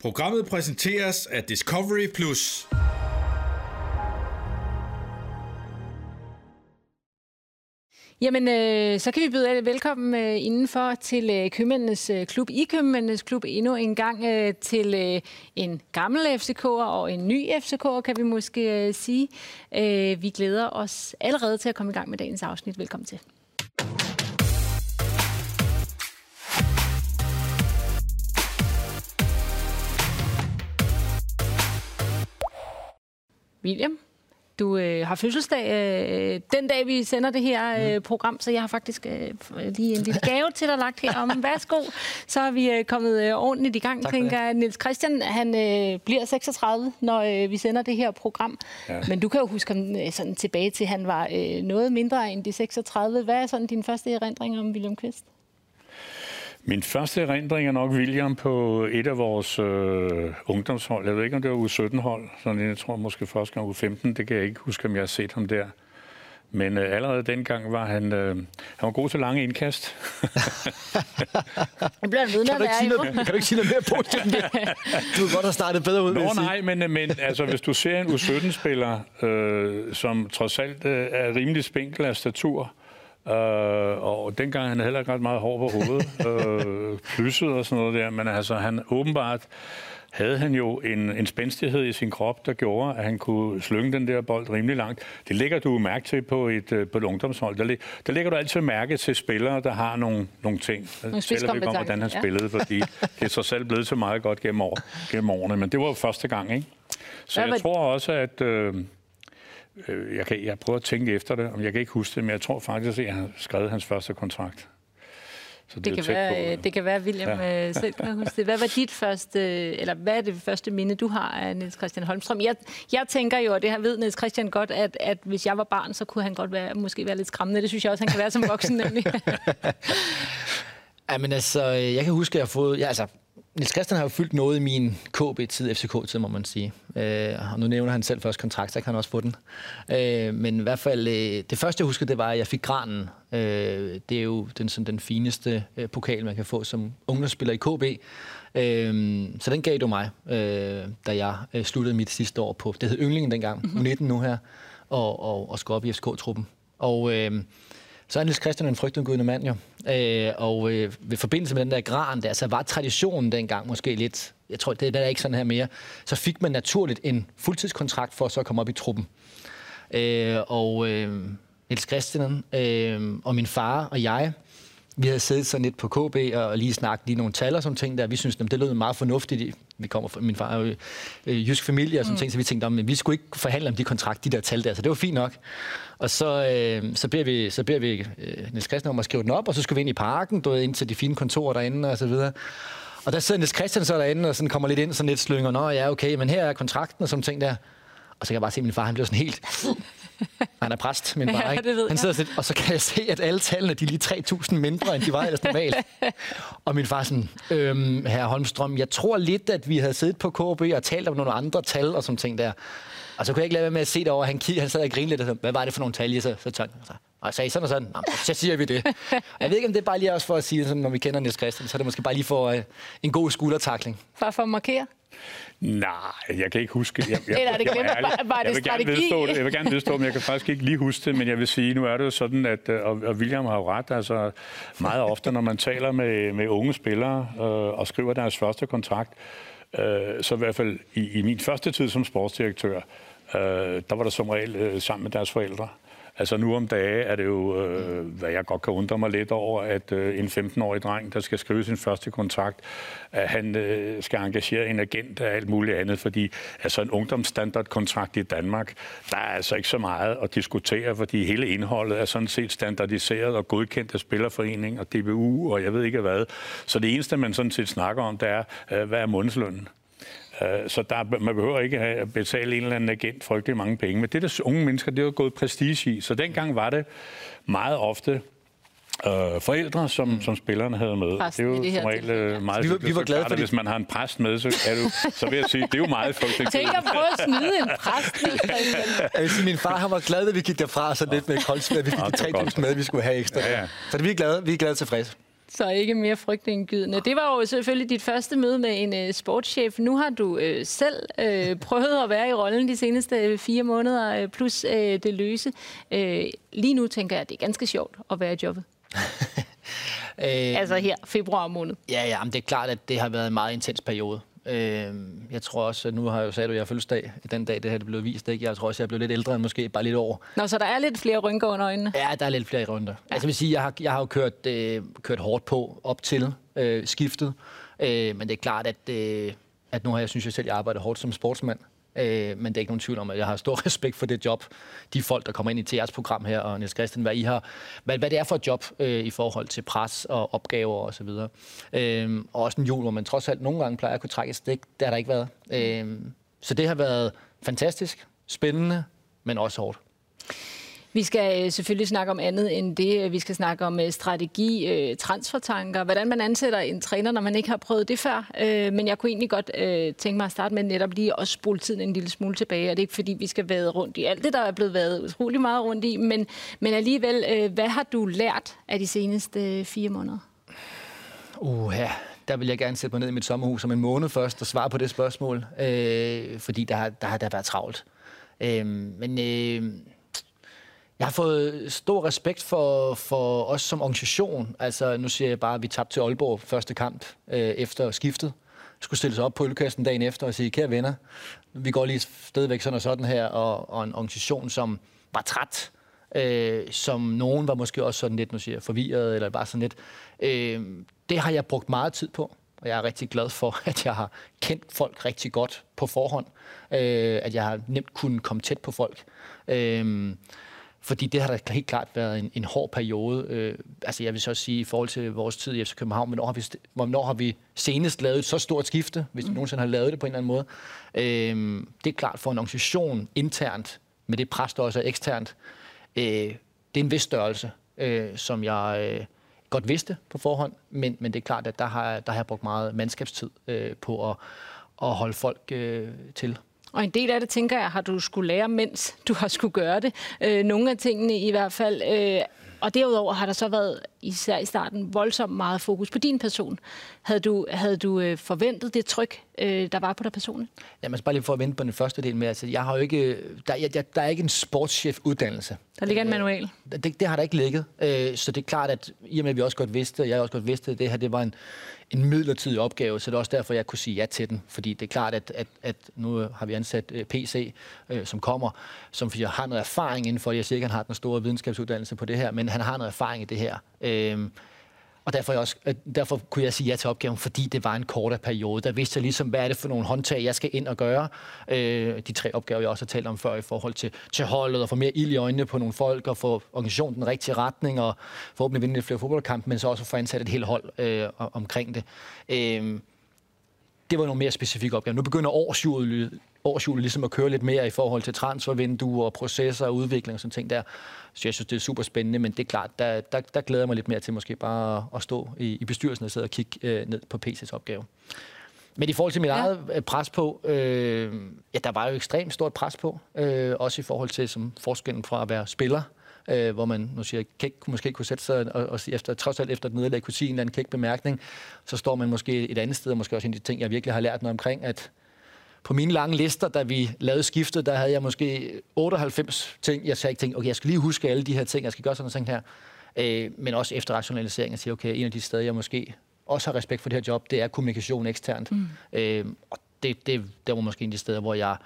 Programmet præsenteres af Discovery Plus. Jamen, øh, så kan vi byde alle velkommen øh, indenfor til øh, Købmændenes øh, Klub. I Købmændenes Klub endnu en gang øh, til øh, en gammel FCK'er og en ny FCK'er, kan vi måske øh, sige. Øh, vi glæder os allerede til at komme i gang med dagens afsnit. Velkommen til. William, du øh, har fødselsdag øh, den dag, vi sender det her øh, program, så jeg har faktisk øh, lige en lille gave til dig lagt her om. Værsgo. Så er vi øh, kommet øh, ordentligt i gang, tak tænker jeg. Niels Christian, han øh, bliver 36, når øh, vi sender det her program. Ja. Men du kan jo huske ham øh, sådan tilbage til, at han var øh, noget mindre end de 36. Hvad er sådan din første erindring om William Kvist? Min første erindring er nok William på et af vores øh, ungdomshold. Jeg ved ikke, om det var uge 17 hold. Sådan, jeg tror måske første gang uge 15. Det kan jeg ikke huske, om jeg har set ham der. Men øh, allerede dengang var han, øh, han var god til lange indkast. det bliver ved, kan, du ikke sige noget, kan du ikke sige noget mere på det? Du kunne godt have startet bedre ud. Nå nej, men, øh, men altså, hvis du ser en U17-spiller, øh, som trods alt øh, er rimelig spinkel af statur, Øh, og dengang han heller ikke ret meget hår på hovedet, øh, plysset og sådan noget der, men altså han åbenbart havde han jo en, en spændstighed i sin krop, der gjorde, at han kunne slynge den der bold rimelig langt. Det lægger du mærke til på et, øh, på et ungdomshold. Der, der lægger du altid mærke til spillere, der har nogle, nogle ting. Nogle Spiller vi om, hvordan han spillede, ja. fordi det er så selv blevet så meget godt gennem, år, gennem årene. Men det var jo første gang, ikke? Så jeg tror også, at... Øh, jeg, kan, jeg prøver at tænke efter det, om jeg kan ikke huske det, men jeg tror faktisk, at jeg har skrevet hans første kontrakt. Så det, det, kan være, på, det kan være, at William ja. Øh, selv kan huske det. Hvad var dit første, eller hvad er det første minde, du har af Niels Christian Holmstrøm? Jeg, jeg tænker jo, og det har ved Niels Christian godt, at, at hvis jeg var barn, så kunne han godt være, måske være lidt skræmmende. Det synes jeg også, han kan være som voksen nemlig. ja, men altså, jeg kan huske, at jeg har fået... Ja, altså, Niels Christian har jo fyldt noget i min KB-tid, FCK-tid, må man sige. Øh, og nu nævner han selv først kontrakt, så kan han også få den. Øh, men i hvert fald, øh, det første jeg husker, det var, at jeg fik granen. Øh, det er jo den, sådan, den fineste øh, pokal, man kan få som ungdomsspiller i KB. Øh, så den gav du mig, øh, da jeg øh, sluttede mit sidste år på, det hed Yndlingen dengang, mm-hmm. 19 nu her, og, og, og skulle op i FCK-truppen. Og... Øh, så er Niels Christian en frygtindgydende mand jo. Øh, og øh, ved forbindelse med den der gran der, så var traditionen dengang måske lidt, jeg tror, det, det er ikke sådan her mere, så fik man naturligt en fuldtidskontrakt for at så komme op i truppen. Øh, og øh, Niels Christian øh, og min far og jeg, vi havde siddet sådan lidt på KB og lige snakket lige nogle tal og sådan ting der. Vi synes, det lød meget fornuftigt. Vi kommer fra, min far er jo øh, jysk familie og sådan mm. ting, så vi tænkte, at vi skulle ikke forhandle om de kontrakt, de der tal der, så det var fint nok. Og så, øh, så beder vi, så beder vi øh, Niels Christian om at skrive den op, og så skulle vi ind i parken, du ved, ind til de fine kontorer derinde og så videre. Og der sidder Niels Christian så derinde og sådan kommer lidt ind, sådan lidt slynger, nå ja, okay, men her er kontrakten og sådan ting der. Og så kan jeg bare se, at min far han bliver sådan helt... Han er præst, min far, ikke? Ja, han sidder sådan, og så kan jeg se, at alle tallene de er lige 3.000 mindre, end de var ellers normalt. og min far sådan, øhm, herre Holmstrøm, jeg tror lidt, at vi havde siddet på KB og talt om nogle andre tal og sådan ting der. Og så kunne jeg ikke lade være med at se det over. Han, han sad og grinede lidt, og så, hvad var det for nogle tal, så, så. Så, og jeg sagde sådan og sådan, så siger vi det. Og jeg ved ikke, om det er bare lige også for at sige, sådan, når vi kender Niels Christian, så er det måske bare lige for uh, en god skuldertakling. Bare for at markere? Nej, jeg kan ikke huske. Jeg, jeg, Eller er det jeg, jeg, jeg, var det jeg vil gerne vedstå det, jeg vil gerne vedstå, men jeg kan faktisk ikke lige huske det, men jeg vil sige, nu er det jo sådan, at, øh, og, og William har jo ret, altså meget ofte, når man taler med, med unge spillere øh, og skriver deres første kontrakt, øh, så i hvert fald i, i min første tid som sportsdirektør, øh, der var der som regel øh, sammen med deres forældre. Altså nu om dage er det jo, øh, hvad jeg godt kan undre mig lidt over, at øh, en 15-årig dreng, der skal skrive sin første kontrakt, at han øh, skal engagere en agent og alt muligt andet, fordi altså en ungdomsstandardkontrakt i Danmark, der er altså ikke så meget at diskutere, fordi hele indholdet er sådan set standardiseret og godkendt af Spillerforening og DBU og jeg ved ikke hvad. Så det eneste, man sådan set snakker om, det er, øh, hvad er månedslønnen? Øh, så der, man behøver ikke at betale en eller anden agent frygtelig mange penge. Men det der unge mennesker, det er jo gået prestige i. Så dengang var det meget ofte øh, forældre, som, som spillerne havde med. Præsten det er jo som regel øh, meget vi var, vi var glade for det. Hvis man har en præst med, så, er du, så vil jeg sige, det er jo meget frygteligt. Tænk at prøve at snyde en præst. jeg vil sige, min far han var glad, at vi gik derfra så lidt med koldsvær. Vi fik de 3.000 med, vi skulle have ekstra. Ja, ja. Så det, vi er glade, vi er glade tilfredse. Så ikke mere frygtindgydende. Det var jo selvfølgelig dit første møde med en uh, sportschef. Nu har du uh, selv uh, prøvet at være i rollen de seneste fire måneder, uh, plus uh, det løse. Uh, lige nu tænker jeg, at det er ganske sjovt at være i jobbet. altså her, februar måned. Ja, ja, men det er klart, at det har været en meget intens periode. Øh, jeg tror også, at nu har jeg jo sagt, at jeg har fødselsdag den dag, det her det blev vist. Ikke? Jeg tror også, at jeg blev lidt ældre end måske bare lidt over. Nå, så der er lidt flere rynker under øjnene? Ja, der er lidt flere rynker. Ja. Altså, jeg vil sige, jeg har, jeg har jo kørt, øh, kørt hårdt på op til øh, skiftet. Øh, men det er klart, at, øh, at nu har jeg synes jeg selv, at jeg arbejder hårdt som sportsmand. Øh, men det er ikke nogen tvivl om, at jeg har stor respekt for det job. De folk, der kommer ind i til jeres program her, og Niels Christian, hvad I har, hvad, hvad det er for et job øh, i forhold til pres og opgaver og så videre. Øh, og også en jul, hvor man trods alt nogle gange plejer at kunne trække et stik. Det har der ikke været. Øh, så det har været fantastisk, spændende, men også hårdt. Vi skal øh, selvfølgelig snakke om andet end det. Vi skal snakke om øh, strategi, øh, transfertanker, hvordan man ansætter en træner, når man ikke har prøvet det før. Men jeg kunne egentlig godt tænke mig at starte med netop lige at spole tiden en lille smule tilbage. Og det er ikke fordi, vi skal være rundt i alt det, der er blevet været utrolig meget rundt i. Men, men alligevel, hvad har du lært af de seneste fire måneder? Uh, ja. Der vil jeg gerne sætte mig ned i mit sommerhus om en måned først og svare på det spørgsmål. Øh, fordi der, der har der været travlt. Øh, men... Øh, jeg har fået stor respekt for, for os som organisation. Altså, nu siger jeg bare, at vi tabte til Aalborg første kamp øh, efter skiftet. Skulle stille sig op på ølkassen dagen efter og sige, kære venner, vi går lige stadigvæk sådan og sådan her, og, og en organisation, som var træt, øh, som nogen var måske også sådan lidt, nu siger jeg, forvirret, eller bare sådan lidt. Øh, det har jeg brugt meget tid på, og jeg er rigtig glad for, at jeg har kendt folk rigtig godt på forhånd. Øh, at jeg har nemt kunnet komme tæt på folk. Øh, fordi det har da helt klart været en, en hård periode. Øh, altså jeg vil så sige, i forhold til vores tid i FC København, hvornår har vi, hvornår har vi senest lavet et så stort skifte, hvis vi mm. nogensinde har lavet det på en eller anden måde. Øh, det er klart for en organisation internt, med det pres, der også er eksternt, øh, det er en vis størrelse, øh, som jeg øh, godt vidste på forhånd, men, men det er klart, at der har, der har jeg brugt meget mandskabstid øh, på at, at holde folk øh, til. Og en del af det, tænker jeg, har du skulle lære, mens du har skulle gøre det. Øh, nogle af tingene i hvert fald. Øh, og derudover har der så været, især i starten, voldsomt meget fokus på din person. Havde du, havde du øh, forventet det tryk, øh, der var på dig personligt? Jamen, bare lige for at vente på den første del med. Altså, jeg har jo ikke, der, jeg, der er ikke en sportschef-uddannelse. Der ligger en manual? Det, det, det har der ikke ligget. Øh, så det er klart, at i og med, at vi også godt vidste, og jeg også godt vidste, at det her det var en, en midlertidig opgave, så det er også derfor, jeg kunne sige ja til den. Fordi det er klart, at, at, at nu har vi ansat øh, PC, øh, som kommer, som jeg har noget erfaring inden for. Jeg siger ikke, han har den store videnskabsuddannelse på det her, men han har noget erfaring i det her. Øh, og derfor, jeg også, øh, derfor kunne jeg sige ja til opgaven, fordi det var en kortere periode. Der vidste jeg ligesom, hvad er det for nogle håndtag, jeg skal ind og gøre. Øh, de tre opgaver, jeg også har talt om før i forhold til, til holdet, og få mere ild i øjnene på nogle folk, og få organisationen den rigtige retning, og forhåbentlig vinde lidt flere fodboldkampe, men så også få ansat et helt hold øh, omkring det. Øh, det var nogle mere specifikke opgaver. Nu begynder årsjuret årshjulet ligesom at køre lidt mere i forhold til transfervinduer, og processer og udvikling og sådan ting der. Så jeg synes, det er super spændende, men det er klart, der, der, der glæder jeg mig lidt mere til måske bare at stå i, i bestyrelsen og sidde og kigge øh, ned på PC's opgave. Men i forhold til mit ja. eget øh, pres på, øh, ja, der var jo ekstremt stort pres på, øh, også i forhold til som forskellen fra at være spiller, øh, hvor man nu siger, kæk, måske kunne sætte sig og, og sige, efter, trods alt efter et nederlag kunne sige en eller anden kæk bemærkning, så står man måske et andet sted, og måske også en af de ting, jeg virkelig har lært noget omkring, at på mine lange lister, da vi lavede skiftet, der havde jeg måske 98 ting, jeg sagde, tænkte, okay, jeg skal lige huske alle de her ting, jeg skal gøre sådan noget her. Øh, men også efter rationalisering, at sige, okay, en af de steder, jeg måske også har respekt for det her job, det er kommunikation eksternt. Mm. Øh, og det, det, det var måske en af de steder, hvor jeg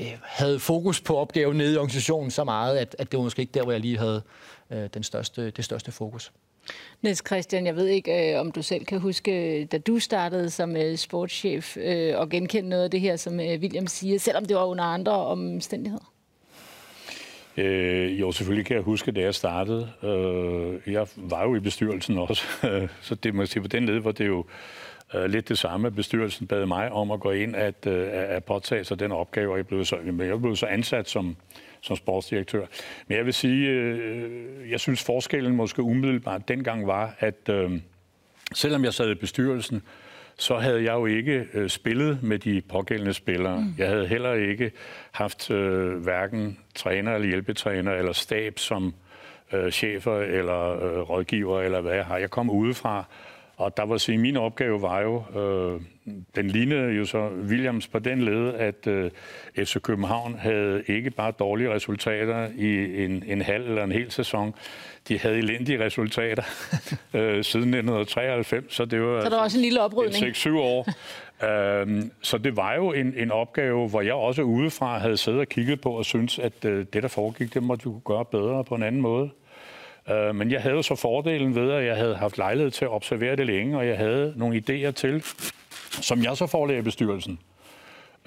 øh, havde fokus på opgaven nede i organisationen så meget, at, at det var måske ikke der, hvor jeg lige havde øh, den største, det største fokus. Niels Christian, jeg ved ikke, øh, om du selv kan huske, øh, da du startede som øh, sportschef, øh, og genkende noget af det her, som øh, William siger, selvom det var under andre omstændigheder? Øh, jo, selvfølgelig kan jeg huske, da jeg startede. Øh, jeg var jo i bestyrelsen også, så det må jeg sige, på den led var det jo øh, lidt det samme. Bestyrelsen bad mig om at gå ind at, øh, at påtage sig den opgave, og jeg blev så, jeg blev så ansat som, som sportsdirektør. Men jeg vil sige, øh, jeg synes forskellen måske umiddelbart dengang var, at øh, selvom jeg sad i bestyrelsen, så havde jeg jo ikke øh, spillet med de pågældende spillere. Mm. Jeg havde heller ikke haft øh, hverken træner eller hjælpetræner eller stab, som øh, chefer eller øh, rådgiver, eller hvad jeg har. Jeg kom udefra, og der var sige, min opgave var jo, øh, den lignede jo så Williams på den led, at øh, FC København havde ikke bare dårlige resultater i en, en halv eller en hel sæson, de havde elendige resultater øh, siden 1993, så det var, så der var også en lille oprydning. 6-7 år. øhm, så det var jo en, en opgave, hvor jeg også udefra havde siddet og kigget på og syntes, at øh, det, der foregik, det måtte vi kunne gøre bedre på en anden måde. Øh, men jeg havde så fordelen ved, at jeg havde haft lejlighed til at observere det længe, og jeg havde nogle idéer til, som jeg så forelagde bestyrelsen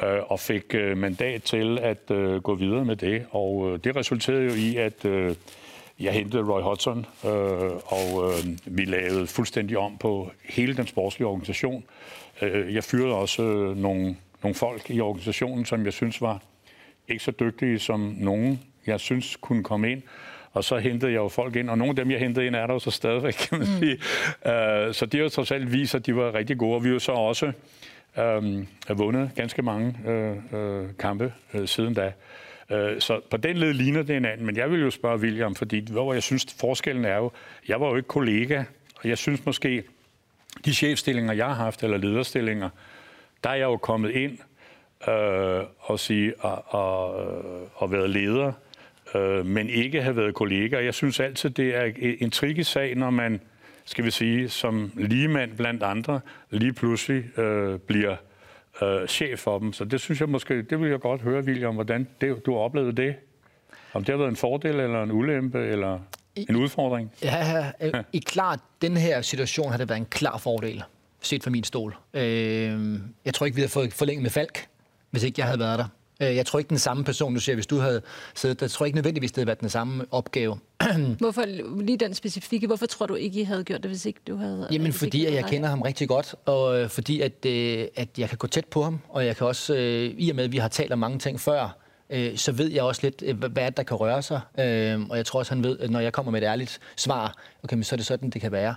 øh, og fik øh, mandat til at øh, gå videre med det. Og øh, det resulterede jo i, at øh, jeg hentede Roy Hodgson, øh, og øh, vi lavede fuldstændig om på hele den sportslige organisation. Øh, jeg fyrede også øh, nogle, nogle folk i organisationen, som jeg synes var ikke så dygtige som nogen, jeg synes kunne komme ind. Og så hentede jeg jo folk ind, og nogle af dem, jeg hentede ind, er der jo så stadigvæk, kan man mm. sige. Uh, så det har jo trods alt vist, at de var rigtig gode. Og vi har jo så også um, vundet ganske mange uh, uh, kampe uh, siden da. Uh, så på den led ligner det en anden. Men jeg vil jo spørge William, fordi hvor jeg synes, forskellen er jo, jeg var jo ikke kollega, og jeg synes måske, de chefstillinger, jeg har haft, eller lederstillinger, der er jeg jo kommet ind øh, og, sige, og, og, og været leder, øh, men ikke have været kollega. Jeg synes altid, det er en tricky sag, når man, skal vi sige, som ligemand blandt andre, lige pludselig øh, bliver øh, chef for dem. Så det synes jeg måske, det vil jeg godt høre, William, hvordan det, du har oplevet det. Om det har været en fordel eller en ulempe, eller en udfordring? Ja, ja. i klart, den her situation har det været en klar fordel, set fra min stol. Øh, jeg tror ikke, vi havde fået forlænget med Falk, hvis ikke jeg havde været der. Øh, jeg tror ikke, den samme person, du siger, hvis du havde siddet der, tror jeg ikke nødvendigvis, det havde været den samme opgave. hvorfor lige den specifikke? Hvorfor tror du ikke, I havde gjort det, hvis ikke du havde... Jamen, fordi at jeg kender ham rigtig godt, og øh, fordi at, øh, at jeg kan gå tæt på ham, og jeg kan også, i og med, at vi har talt om mange ting før, så ved jeg også lidt, hvad der kan røre sig. Og jeg tror også, han ved, at når jeg kommer med et ærligt svar, okay, så er det sådan, det kan være.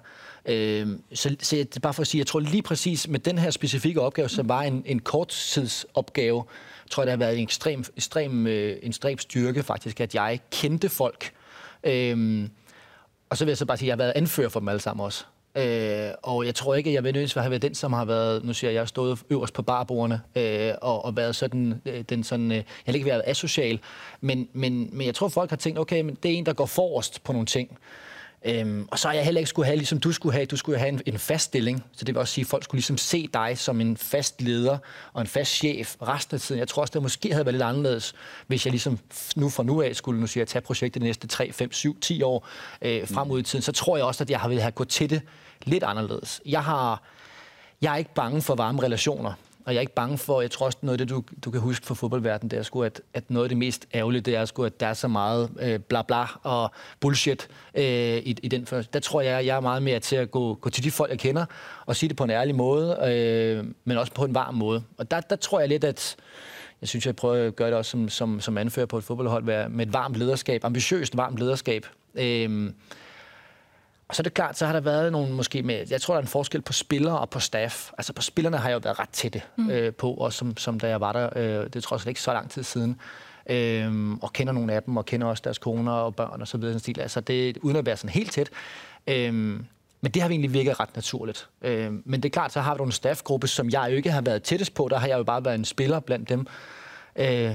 Så, så er bare for at sige, jeg tror lige præcis med den her specifikke opgave, som var en, en korttidsopgave, tror jeg, det har været en ekstrem, ekstrem, øh, en ekstrem styrke faktisk, at jeg kendte folk. Øhm, og så vil jeg så bare sige, at jeg har været anfører for dem alle sammen også. Øh, og jeg tror ikke, at jeg vil nødvendigvis have været den, som har været, nu siger jeg, jeg har stået øverst på barbordene, øh, og, og været sådan, øh, den sådan, øh, jeg har ikke været asocial, men, men, men jeg tror, folk har tænkt, okay, men det er en, der går forrest på nogle ting. Øhm, og så har jeg heller ikke skulle have, ligesom du skulle have, du skulle have en, en fast stilling. Så det vil også sige, at folk skulle ligesom se dig som en fast leder og en fast chef resten af tiden. Jeg tror også, det måske havde været lidt anderledes, hvis jeg ligesom nu fra nu af skulle nu sige, tage projektet de næste 3, 5, 7, 10 år øh, frem ud i tiden. Så tror jeg også, at jeg har ville have gået til det lidt anderledes. Jeg har jeg er ikke bange for varme relationer. Og jeg er ikke bange for, jeg tror også noget af det, du, du kan huske fra fodboldverdenen, det er sgu, at, at noget af det mest ærgerlige, det er sgu, at der er så meget øh, bla bla og bullshit øh, i, i den første. Der tror jeg, jeg er meget mere til at gå, gå til de folk, jeg kender, og sige det på en ærlig måde, øh, men også på en varm måde. Og der, der tror jeg lidt, at jeg synes, jeg prøver at gøre det også som, som, som anfører på et fodboldhold, med et varmt lederskab, ambitiøst varmt lederskab. Øh, og så er det klart, så har der været nogle måske med, jeg tror, der er en forskel på spillere og på staff. Altså på spillerne har jeg jo været ret tætte mm. øh, på, også som, som da jeg var der. Øh, det er trods alt ikke så lang tid siden. Øh, og kender nogle af dem, og kender også deres koner og børn og så videre. Stil. Altså det, uden at være sådan helt tæt. Øh, men det har vi egentlig virket ret naturligt. Øh, men det er klart, så har vi nogle staffgruppe, som jeg jo ikke har været tættest på. Der har jeg jo bare været en spiller blandt dem. Øh,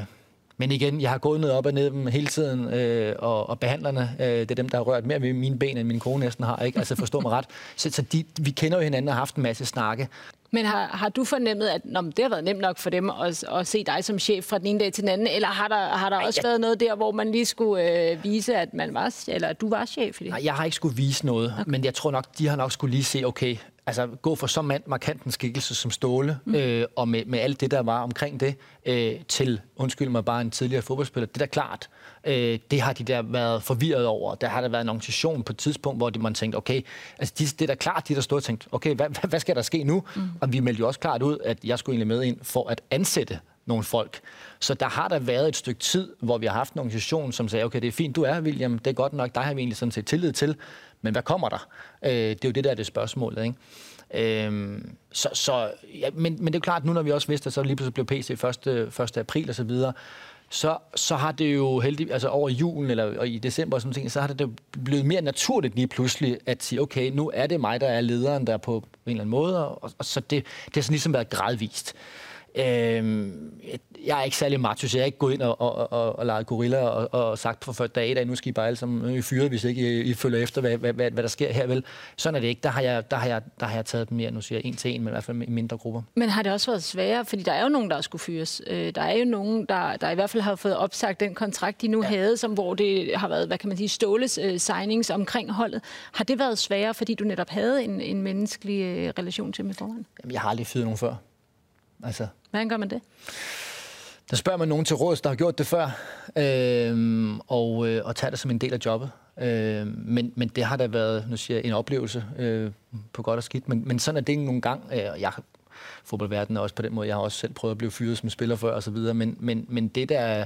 men igen, jeg har gået ned op og ned dem hele tiden, øh, og, og behandlerne, øh, det er dem, der har rørt mere ved mine ben, end min kone næsten har. Ikke? Altså forstå mig ret. Så, så de, vi kender jo hinanden og har haft en masse snakke. Men har, har du fornemmet, at nå, det har været nemt nok for dem at, at se dig som chef fra den ene dag til den anden, eller har der, har der også Ej, jeg... været noget der, hvor man lige skulle øh, vise, at man var, eller at du var chef i det? Nej, jeg har ikke skulle vise noget, okay. men jeg tror nok, de har nok skulle lige se, okay, altså gå for så markant en skikkelse som Ståle, mm. øh, og med, med alt det, der var omkring det, øh, til, undskyld mig, bare en tidligere fodboldspiller. Det er da klart, øh, det har de der været forvirret over. Der har der været en organisation på et tidspunkt, hvor de, man tænkte, okay, altså de, det er da klart, de der stod og tænkte, okay, hvad, hvad, hvad skal der ske nu? Mm. Og vi meldte jo også klart ud, at jeg skulle egentlig med ind for at ansætte nogle folk. Så der har der været et stykke tid, hvor vi har haft en organisation, som sagde, okay, det er fint, du er, William, det er godt nok, dig har vi egentlig sådan set tillid til, men hvad kommer der? Øh, det er jo det, der er det spørgsmål, ikke? Øhm, så, så, ja, men, men det er jo klart, nu når vi også vidste, at så lige pludselig blev PC 1. 1. april og så videre, så, så har det jo heldig, altså over julen eller og i december og sådan ting, så har det blevet mere naturligt lige pludselig at sige, okay, nu er det mig, der er lederen der på en eller anden måde, og, og så det, det har sådan ligesom været gradvist. Øhm, jeg er ikke særlig macho, så jeg er ikke gået ind og, og, og, og leget gorilla og, og sagt på første dag, at nu skal I bare alle sammen fyret, hvis ikke I, I følger efter, hvad, hvad, hvad, hvad der sker her. Vel? Sådan er det ikke. Der har, jeg, der, har jeg, der har jeg taget dem mere, nu siger jeg en til en, men i hvert fald i mindre grupper. Men har det også været sværere? Fordi der er jo nogen, der skulle fyres. Øh, der er jo nogen, der, der i hvert fald har fået opsagt den kontrakt, de nu ja. havde, som, hvor det har været, hvad kan man sige, ståles uh, signings omkring holdet. Har det været sværere, fordi du netop havde en, en menneskelig uh, relation til dem i forhånd? Jamen, jeg har aldrig fyret nogen før. Altså, Hvordan gør man det? Der spørger man nogen til råds, der har gjort det før, øh, og, øh, og tager det som en del af jobbet. Øh, men, men det har da været nu siger jeg, en oplevelse øh, på godt og skidt. Men, men sådan er det ikke nogen gang. Øh, jeg fodboldverdenen er også på den måde. Jeg har også selv prøvet at blive fyret som spiller før og så videre. Men, men, men det der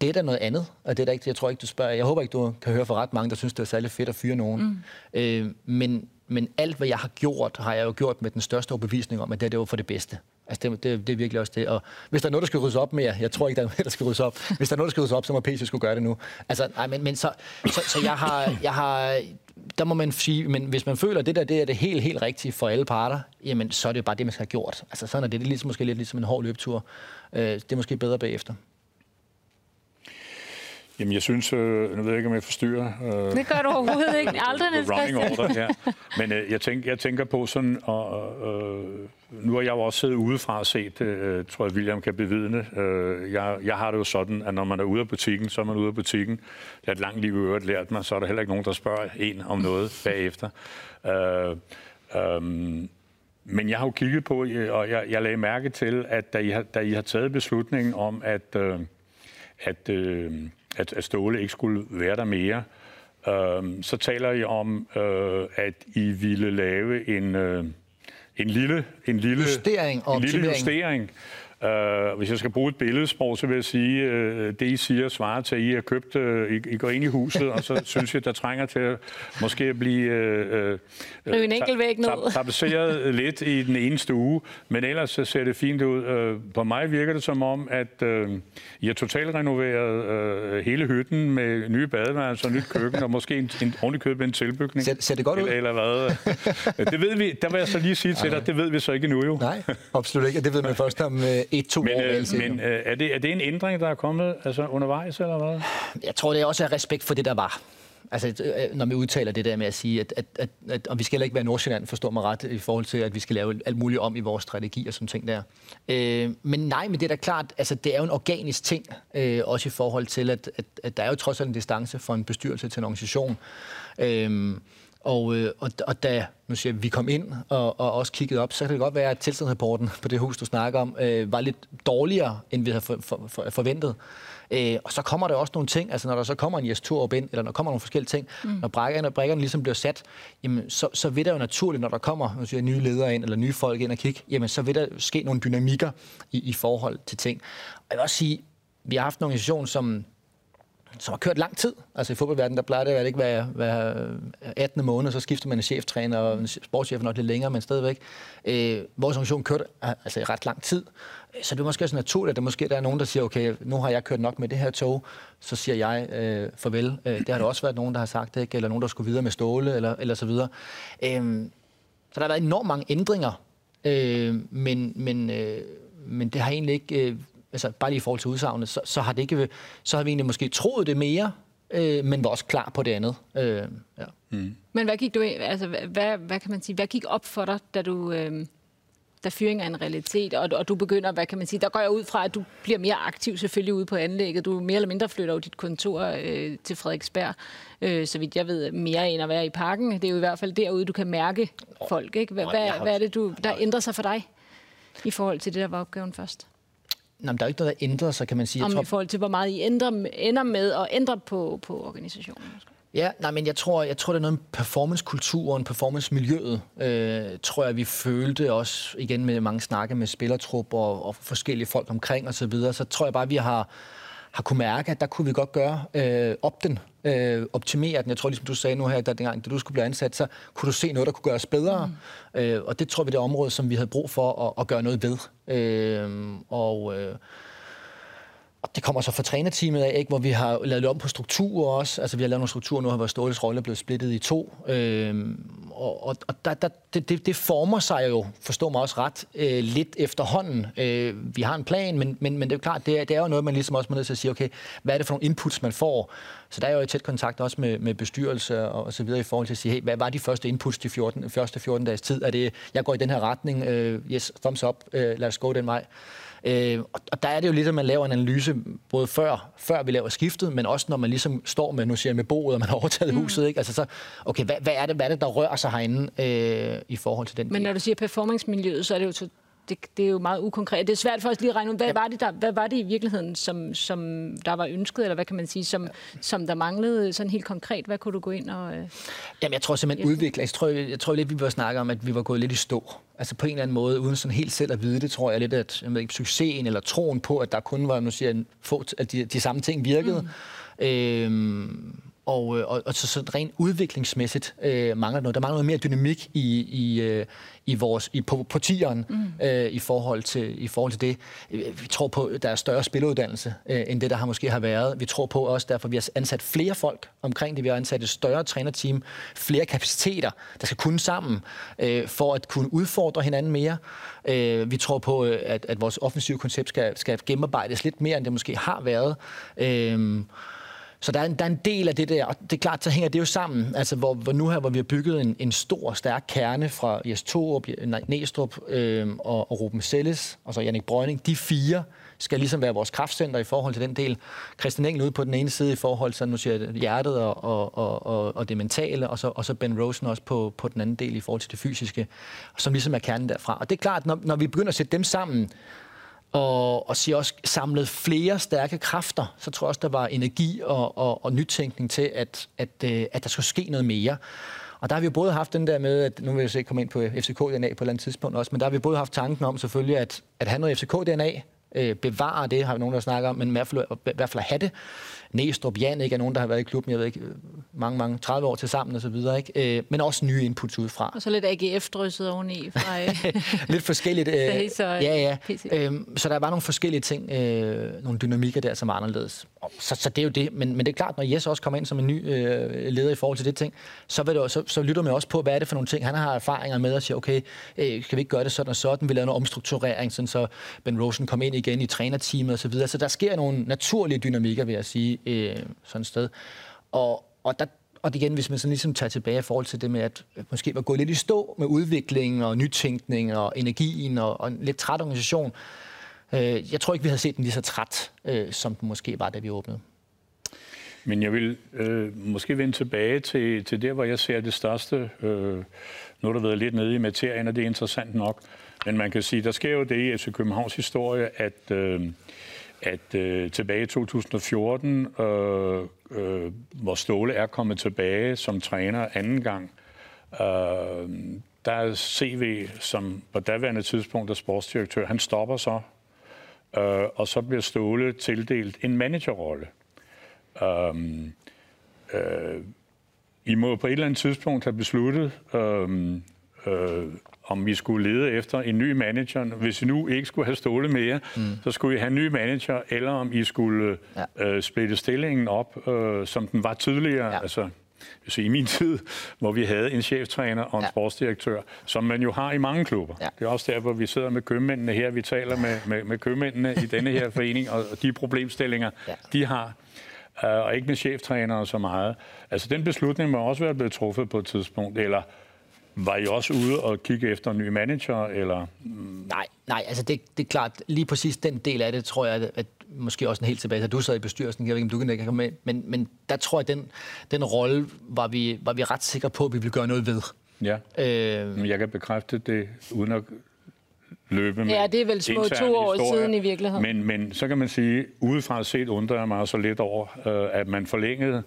det er da noget andet, og det er der ikke, jeg tror ikke, du spørger. Jeg håber ikke, du kan høre for ret mange, der synes, det er særlig fedt at fyre nogen. Mm. Øh, men, men alt, hvad jeg har gjort, har jeg jo gjort med den største overbevisning om, at det, det var for det bedste. Altså, det, det, det er virkelig også det. Og hvis der er noget, der skal ryddes op med jeg tror ikke, der er noget, der skal ryddes op. Hvis der er noget, der skal ryddes op, så må PC skulle gøre det nu. Altså, nej, men, men så, så, så jeg har, jeg har, der må man sige, men hvis man føler, at det der det er det helt, helt rigtige for alle parter, jamen, så er det jo bare det, man skal have gjort. Altså, sådan er det. Det er ligesom, måske lidt ligesom en hård løbetur. Øh, det er måske bedre bagefter. Jamen, jeg synes, øh, nu ved jeg ikke, om jeg forstyrrer. Øh, det gør du overhovedet ikke. Aldrig, Niels running order her. Men øh, jeg, tænker, jeg tænker på sådan, og øh, nu har jeg jo også siddet udefra og set øh, tror jeg, William kan bevidne. Øh, jeg, jeg har det jo sådan, at når man er ude af butikken, så er man ude af butikken. Det er et langt liv i øvrigt lært mig, så er der heller ikke nogen, der spørger en om noget bagefter. Øh, øh, men jeg har jo kigget på, og jeg, jeg lagde mærke til, at da I har, da I har taget beslutningen om, at, øh, at øh, at, at Ståle ikke skulle være der mere. Øh, så taler I om, øh, at I ville lave en, øh, en lille, en lille justering og en lille justering Uh, hvis jeg skal bruge et billedsprog, så vil jeg sige, uh, det I siger svarer til, at I har købt, uh, I, I går ind i huset, og så synes jeg, der trænger til at måske at blive uh, uh, en enkelt væg ned. tapetseret lidt i den ene stue, men ellers så ser det fint ud. Uh, på mig virker det som om, at uh, I har totalt renoveret uh, hele hytten med nye badeværelser og nyt køkken, og måske en, en ordentlig køb en tilbygning. Ser, ser det godt ud? Eller, eller hvad? det ved vi, der vil jeg så lige sige til dig, det ved vi så ikke nu jo. Nej, absolut ikke, det ved man først om et-to men, år. Øh, men øh, er, det, er det en ændring, der er kommet altså undervejs, eller hvad? Jeg tror, det er også er respekt for det, der var. Altså, øh, når vi udtaler det der med at sige, at, at, at, at og vi skal heller ikke være Nordsjælland, forstår mig ret, i forhold til, at vi skal lave alt muligt om i vores strategi og sådan ting der. Øh, men nej, men det er da klart, altså det er jo en organisk ting, øh, også i forhold til, at, at, at der er jo trods alt en distance fra en bestyrelse til en organisation. Øh, og, øh, og, og da nu siger, vi kom ind og, og også kiggede op, så kan det godt være, at tilstandsrapporten på det hus, du snakker om, øh, var lidt dårligere, end vi havde for, for, for, forventet. Øh, og så kommer der også nogle ting, altså når der så kommer en jes op ind, eller når der kommer nogle forskellige ting, mm. når brækkerne, når brækkerne ligesom bliver sat, jamen, så, så vil der jo naturligt, når der kommer nu siger, nye ledere ind, eller nye folk ind og kigge, jamen, så vil der ske nogle dynamikker i, i forhold til ting. Og jeg vil også sige, vi har haft en organisation, som som har kørt lang tid. Altså i fodboldverdenen, der plejer det at ikke være, være øh, 18. måned, så skifter man en cheftræner, og en sportschef nok lidt længere, men stadigvæk. Øh, vores organisation kørte øh, altså i ret lang tid. Så det er måske også naturligt, at der måske der er nogen, der siger, okay, nu har jeg kørt nok med det her tog, så siger jeg øh, farvel. Øh, det har der også været nogen, der har sagt, ikke? eller nogen, der skulle videre med ståle, eller, eller så videre. Øh, så der har været enormt mange ændringer, øh, men, men, øh, men det har egentlig ikke... Øh, altså bare lige i forhold til udsagnet, så, så, har det ikke, så har vi egentlig måske troet det mere, øh, men var også klar på det andet. Øh, ja. mm. Men hvad gik du altså hvad, hvad kan man sige, hvad gik op for dig, da du øh, da fyring er en realitet, og, og du begynder, hvad kan man sige, der går jeg ud fra, at du bliver mere aktiv selvfølgelig ude på anlægget. Du mere eller mindre flytter jo dit kontor øh, til Frederiksberg, øh, så vidt jeg ved, mere end at være i parken. Det er jo i hvert fald derude, du kan mærke folk. Ikke? Hvad, hvad, hvad er det, du, der ændrer sig for dig i forhold til det, der var opgaven først? Nå, der er ikke noget, der ændrer sig, kan man sige. Om tror... i forhold til, hvor meget I ændrer, ender med at ændre på, på organisationen? Ja, nej, men jeg tror, jeg tror, det er noget med performancekulturen, performancemiljøet, øh, tror jeg, vi følte også, igen med mange snakke med spillertrupper og, og forskellige folk omkring osv., så, videre, så tror jeg bare, vi har, har kunne mærke, at der kunne vi godt gøre øh, op den, øh, optimere den. Jeg tror, ligesom du sagde nu her, da, dengang, da du skulle blive ansat, så kunne du se noget, der kunne gøres bedre. Mm. Øh, og det tror vi, det er område, som vi havde brug for at, at gøre noget ved. Øh, og... Øh, det kommer så fra trænerteamet af, ikke, hvor vi har lavet om på strukturer også. Altså, vi har lavet nogle strukturer nu, hvor Ståles rolle er blevet splittet i to. Øhm, og og, og der, der, det, det, det former sig jo, forstår mig også ret, øh, lidt efterhånden. Øh, vi har en plan, men, men, men det er jo klart, det er, det er jo noget, man ligesom også må nødt til at sige, okay, hvad er det for nogle inputs, man får? Så der er jo i tæt kontakt også med, med bestyrelse og, og så videre i forhold til at sige, hey, hvad var de første inputs de 14, første 14 dages tid? Er det, jeg går i den her retning, øh, yes, thumbs up, øh, lad os gå den vej. Øh, og der er det jo lidt, at man laver en analyse, både før, før vi laver skiftet, men også når man ligesom står med, nu siger jeg med boet, og man har overtaget mm. huset. Ikke? Altså så, okay, hvad, hvad, er det, hvad er det, der rører sig herinde øh, i forhold til den Men når du siger performance-miljøet, så er det jo det, det er jo meget ukonkret. Det er svært for os lige at regne ud, hvad, ja. var det der, hvad var det i virkeligheden, som, som der var ønsket, eller hvad kan man sige, som, ja. som der manglede sådan helt konkret? Hvad kunne du gå ind og... Øh, Jamen, jeg tror simpelthen udvikling. Jeg tror, jeg, jeg tror lidt, vi var snakke om, at vi var gået lidt i stå. Altså på en eller anden måde, uden sådan helt selv at vide det, tror jeg lidt, at jeg ved ikke, succesen eller troen på, at der kun var, nu siger jeg, få, at de, de samme ting virkede. Mm. Øhm, og, øh, og, og så, så rent udviklingsmæssigt øh, mangler noget. Der mangler noget mere dynamik i, i, øh, i vores i, på, på tieren mm. øh, i, forhold til, i forhold til det. Vi tror på, der er større spilleruddannelse øh, end det, der har måske har været. Vi tror på også, derfor vi har ansat flere folk omkring det. Vi har ansat et større trænerteam, flere kapaciteter, der skal kunne sammen øh, for at kunne udfordre hinanden mere. Øh, vi tror på, øh, at, at vores offensive koncept skal, skal gennemarbejdes lidt mere, end det måske har været. Øh, så der er, en, der er en del af det der, og det er klart, så hænger det jo sammen. Altså, hvor, hvor nu her, hvor vi har bygget en, en stor, stærk kerne fra Jes Torup, Næstrup øh, og, og Ruben Selles, og så Jannik Brøgning, de fire skal ligesom være vores kraftcenter i forhold til den del. Christian Engel ude på den ene side i forhold til, nu siger jeg, hjertet og, og, og, og det mentale, og så, og så Ben Rosen også på, på den anden del i forhold til det fysiske, som ligesom er kernen derfra. Og det er klart, når, når vi begynder at sætte dem sammen, og, og siger også samlet flere stærke kræfter, så tror jeg også, der var energi og, og, og nytænkning til, at, at, øh, at der skulle ske noget mere. Og der har vi jo både haft den der med, at nu vil jeg se komme ind på øh, FCK-DNA på et eller andet tidspunkt også, men der har vi både haft tanken om selvfølgelig, at, at have noget FCK-DNA, øh, bevare det, har vi nogen, der snakker om, men i hvert fald, i hvert fald at have det. Næstrup, Jan ikke er nogen, der har været i klubben, jeg ved ikke, mange, mange, 30 år til sammen og så videre, ikke? Øh, men også nye inputs udefra. Og så lidt AGF-drysset oveni fra... Øh, lidt forskelligt. Øh, så, ja, ja. Øh, så der var nogle forskellige ting, øh, nogle dynamikker der, som er anderledes. Så, så det er jo det, men, men det er klart, når Jes også kommer ind som en ny øh, leder i forhold til det ting, så, vil det, så, så lytter man også på, hvad er det for nogle ting, han har erfaringer med, og siger, okay, øh, kan vi ikke gøre det sådan og sådan, vi laver noget omstrukturering, sådan, så Ben Rosen kommer ind igen i trænerteamet og så videre. Så der sker nogle naturlige dynamikker, vil jeg sige, øh, sådan et sted. Og, og der, og igen, hvis man sådan ligesom tager tilbage i forhold til det med, at måske var gået lidt i stå med udviklingen og nytænkning og energien og, og en lidt træt organisation, øh, jeg tror ikke, vi havde set den lige så træt, øh, som den måske var, da vi åbnede. Men jeg vil øh, måske vende tilbage til, til der, hvor jeg ser det største. Øh, nu har der været lidt nede i materien, og det er interessant nok. Men man kan sige, der sker jo det i FC Københavns historie, at, øh, at øh, tilbage i 2014, øh, øh, hvor Ståle er kommet tilbage som træner anden gang, øh, der er CV, som på daværende tidspunkt er sportsdirektør, han stopper så, øh, og så bliver Ståle tildelt en managerrolle. Øh, øh, I må på et eller andet tidspunkt have besluttet, øh, øh, om vi skulle lede efter en ny manager. Hvis vi nu ikke skulle have Ståle mere, mm. så skulle vi have en ny manager, eller om I skulle ja. øh, splitte stillingen op, øh, som den var tidligere. Ja. Altså, så i min tid, hvor vi havde en cheftræner og en ja. sportsdirektør, som man jo har i mange klubber. Ja. Det er også derfor, vi sidder med købmændene her. Vi taler med, med, med købmændene i denne her forening, og de problemstillinger, ja. de har øh, og ikke med cheftrænere så meget. Altså, den beslutning må også være blevet truffet på et tidspunkt, eller var I også ude og kigge efter en ny manager, eller? Nej, nej, altså det, det er klart, lige præcis den del af det, tror jeg, at, at måske også en helt tilbage, at du sad i bestyrelsen, jeg ved ikke, om du kan ikke komme med, men, men der tror jeg, den, den rolle var vi, var vi ret sikre på, at vi ville gøre noget ved. Ja, øh, men jeg kan bekræfte det, uden at løbe med Ja, det er vel små to år historie. siden i virkeligheden. Men, men så kan man sige, udefra set undrer jeg mig så lidt over, øh, at man forlængede øh,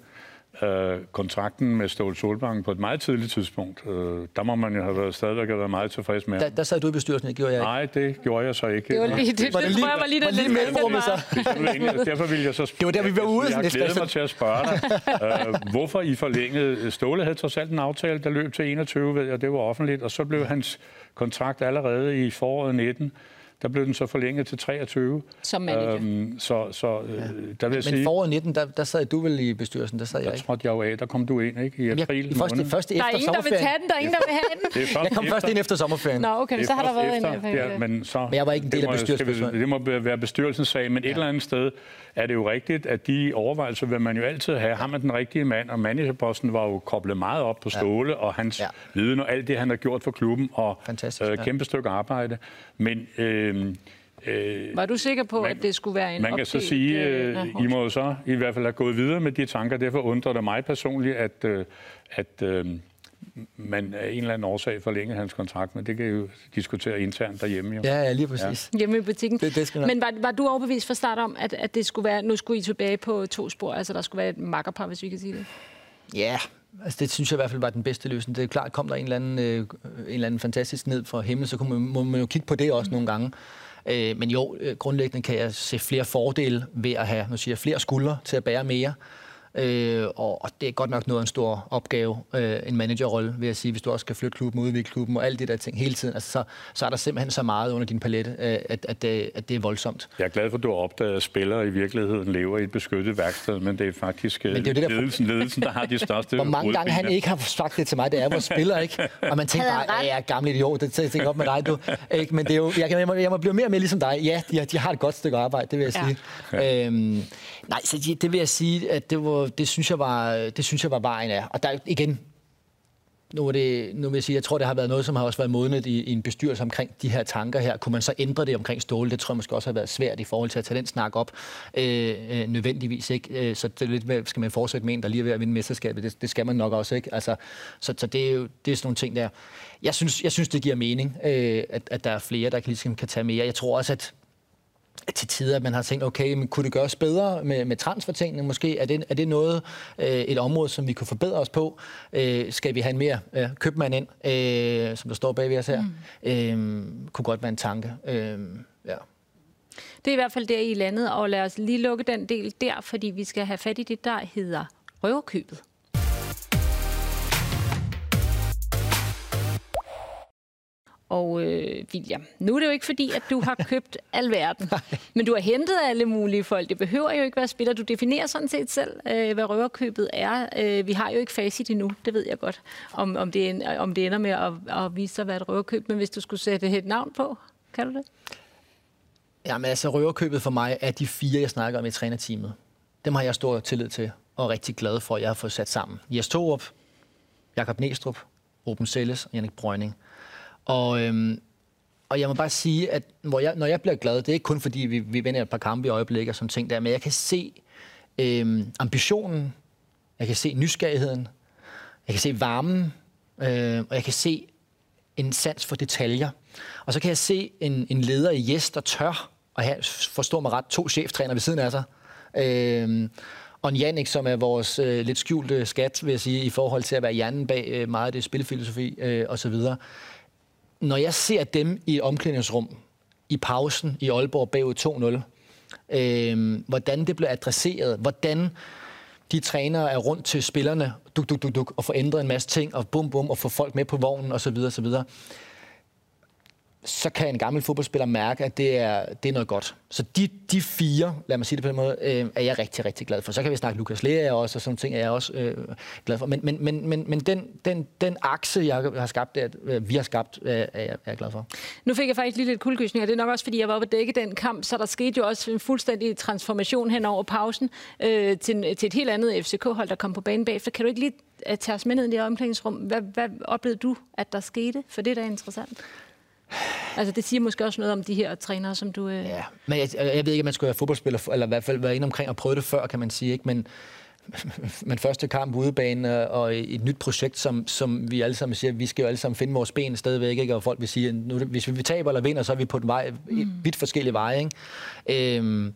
kontrakten med Ståle Solbank på et meget tidligt tidspunkt. Øh, der må man jo have været, stadigvæk have været meget tilfreds med. Der, der sad du i bestyrelsen, det gjorde jeg ikke. Nej, det gjorde jeg så ikke. Det var lige, det, det, det, det tror jeg var lige, det, lige mellemrummet så. Derfor vil jeg så spørge. Det var der, vi var ude. Jeg glæder mig til at spørge dig. Øh, hvorfor I forlængede? Ståle havde trods alt en aftale, der løb til 21, ved jeg, det var offentligt, og så blev hans kontrakt allerede i foråret 19 der blev den så forlænget til 23. Som manager. Øhm, så så øh, der vil jeg Men sige, foråret 19, der, der sad du vel i bestyrelsen, der sad jeg der ikke. trådte jeg jo af, der kom du ind, ikke? I april jeg, første, måned. første Der er efter ingen, der vil sommerferien. tage den. Der er ingen, der vil have den. Det er først Jeg kom først ind efter sommerferien. Nå, okay, så har der været en... efter, ja, men, så, Men jeg var ikke en del af bestyrelsesbesøget. Det må være bestyrelsens sag, men ja. et eller andet sted er det jo rigtigt, at de overvejelser vil man jo altid have. Har man den rigtige mand? Og managerposten var jo koblet meget op på Ståle og hans Ja. ja. viden og alt det, han har gjort for klubben. Og Fantastisk, øh, ja. kæmpe stykke arbejde. Men øh, øh, Var du sikker på, Man- at det skulle være en man kan så opdelt, sige, øh, øh, I må jo så i hvert fald have gået videre med de tanker. Derfor undrer det mig personligt, at, øh, at øh, man af en eller anden årsag forlængede hans kontrakt, men det kan I jo diskutere internt derhjemme. Jo. Ja, ja, lige præcis. Hjemme i butikken. Det- det skal nok- Men var, var du overbevist fra start om, at, at det skulle være, nu skulle I tilbage på to spor, altså der skulle være et makkerpar, hvis vi kan sige det? Ja, altså det synes jeg i hvert fald var den bedste løsning. Det er klart, kom der en eller anden, øh, en eller anden fantastisk ned fra himlen, så kunne man, må man jo kigge på det også mm. nogle gange. Øh, men jo, øh, grundlæggende kan jeg se flere fordele ved at have, nu siger jeg, flere skuldre til at bære mere. Øh, og, og det er godt nok noget af en stor opgave, øh, en managerrolle, vil jeg sige, hvis du også skal flytte klubben, udvikle klubben og alt det der ting hele tiden. Altså, så, så er der simpelthen så meget under din palette, øh, at, at, det, at det er voldsomt. Jeg er glad for, at du har opdaget, at spillere i virkeligheden lever i et beskyttet værksted, men det er faktisk men det er det, der- ledelsen, ledelsen, der har de største Hvor mange gange han ikke har sagt det til mig, det er vores spiller, ikke? Og man tænker bare, ja, jeg er gammel idiot, det tænker jeg op med dig, du. Ikke? Men det er jo, jeg, kan, jeg, må, jeg må blive mere og mere ligesom dig. Ja, de, har- de har et godt stykke arbejde, det vil jeg Ja. sige. Ja. Øhm, nej, så det, det vil jeg sige, at det, var, det, synes jeg var, det synes jeg var vejen af. Og der igen, nu, er det, nu vil jeg sige, jeg tror, det har været noget, som har også været modnet i, i en bestyrelse omkring de her tanker her. Kunne man så ændre det omkring Ståle? Det tror jeg måske også har været svært i forhold til at tage den snak op. Øh, øh, nødvendigvis ikke. Øh, så det er lidt, med, skal man fortsætte med en, der lige er ved at vinde mesterskabet? Det, det skal man nok også, ikke? Altså, så, så det er jo det er sådan nogle ting der. Jeg synes, jeg synes det giver mening, øh, at, at der er flere, der kan, ligesom kan tage mere. Jeg tror også, at til tider, at man har tænkt, okay, men kunne det gøres bedre med, med transfertingene måske? Er det, er det noget, øh, et område, som vi kunne forbedre os på? Øh, skal vi have en mere øh, købmand ind, øh, som der står bagved os her? Mm. Øh, kunne godt være en tanke. Øh, ja. Det er i hvert fald der, I landet, og lad os lige lukke den del der, fordi vi skal have fat i det, der hedder røverkøbet. Og øh, William, nu er det jo ikke fordi, at du har købt alverden, men du har hentet alle mulige folk. Det behøver jo ikke være spiller. Du definerer sådan set selv, øh, hvad røverkøbet er. Øh, vi har jo ikke facit endnu, det ved jeg godt, om, om, det, en- om det ender med at, at vise sig at være et røverkøb. Men hvis du skulle sætte et navn på, kan du det? Jamen altså, røverkøbet for mig er de fire, jeg snakker om i trænerteamet. Dem har jeg stor tillid til, og er rigtig glad for, at jeg har fået sat sammen. Jes Torup, Jakob Næstrup, Ruben Selles og Jannik Brøgning. Og, øhm, og jeg må bare sige, at hvor jeg, når jeg bliver glad, det er ikke kun fordi, vi, vi vinder et par kampe i øjeblikket og sådan ting der, men jeg kan se øhm, ambitionen, jeg kan se nysgerrigheden, jeg kan se varmen, øh, og jeg kan se en sans for detaljer. Og så kan jeg se en, en leder i Jes, der tør at have, forstå mig ret, to cheftræner ved siden af sig. Øh, og en Jannik, som er vores øh, lidt skjulte skat, vil jeg sige, i forhold til at være hjernen bag øh, meget af det spilfilosofi øh, osv. Når jeg ser dem i et omklædningsrum, i pausen i Aalborg bagud 2-0, øh, hvordan det blev adresseret, hvordan de trænere er rundt til spillerne, duk, duk, duk, duk, og får ændret en masse ting, og bum, bum, og få folk med på vognen, osv., osv., så kan en gammel fodboldspiller mærke, at det er, det er noget godt. Så de, de fire, lad mig sige det på den måde, øh, er jeg rigtig, rigtig glad for. Så kan vi snakke Lukas Lea også, og sådan ting er jeg også øh, glad for. Men, men, men, men, men den, den, den akse, jeg har skabt, der, øh, vi har skabt, øh, er, jeg, er jeg glad for. Nu fik jeg faktisk lige lidt kuldgysning, og det er nok også, fordi jeg var oppe at dække den kamp, så der skete jo også en fuldstændig transformation hen over pausen øh, til, til et helt andet FCK-hold, der kom på banen bagefter. Kan du ikke lige øh, tage os med ned i det omklædningsrum? Hvad, hvad oplevede du, at der skete? For det der er interessant. Altså, det siger måske også noget om de her trænere, som du... Øh... Ja, men jeg, jeg ved ikke, om man skulle være fodboldspiller, eller i hvert fald være inde omkring og prøve det før, kan man sige. Ikke? Men, men første kamp udebane og et nyt projekt, som, som vi alle sammen siger, vi skal jo alle sammen finde vores ben stadigvæk, ikke? og folk vil sige, nu, hvis vi taber eller vinder, så er vi på den vej, mm. vidt forskellige veje. Ikke? Øhm,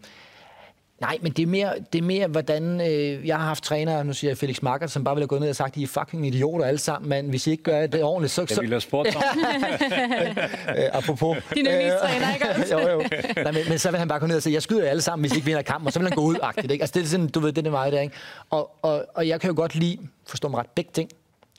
Nej, men det er mere, det er mere hvordan... Øh, jeg har haft trænere, nu siger jeg Felix Markert, som bare ville have gået ned og sagt, I er fucking idioter alle sammen, men hvis I ikke gør det ordentligt, så... Jeg så ville have spurgt dig. øh, apropos... Din yndlingstræner, ikke også? jo, jo. Nej, men, men, så vil han bare gå ned og sige, jeg skyder jer alle sammen, hvis I ikke vinder kampen, og så vil han gå ud -agtigt, ikke? Altså, det er sådan, du ved, det er meget der, ikke? Og, og, og jeg kan jo godt lide, forstå mig ret, begge ting.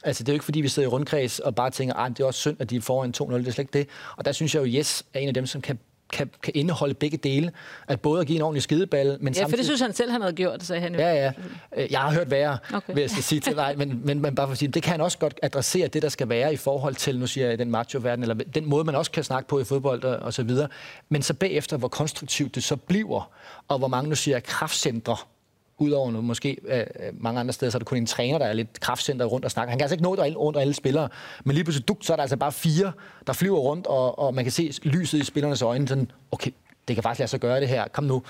Altså, det er jo ikke, fordi vi sidder i rundkreds og bare tænker, at det er også synd, at de er foran 2-0, det er slet ikke det. Og der synes jeg jo, Yes er en af dem, som kan kan, kan indeholde begge dele. At både at give en ordentlig skideball, men Ja, for samtidig... det synes han selv, han havde gjort, sagde han jo. Ja, ja. Øh, Jeg har hørt værre, Okay. vil jeg sige til dig, men, men, men bare for at sige, det kan han også godt adressere det, der skal være i forhold til, nu siger jeg, den macho-verden, eller den måde, man også kan snakke på i fodbold og, og så videre. Men så bagefter, hvor konstruktivt det så bliver, og hvor mange, nu siger jeg, kraftcentre, Udover nu måske øh, øh, mange andre steder, så er det kun en træner, der er lidt kraftcenter rundt og snakker. Han kan altså ikke nå alle, rundt alle spillere. Men lige pludselig, duk, så er der altså bare fire, der flyver rundt, og, og man kan se lyset i spillernes øjne. Sådan, okay, det kan faktisk lade sig gøre det her. Kom nu.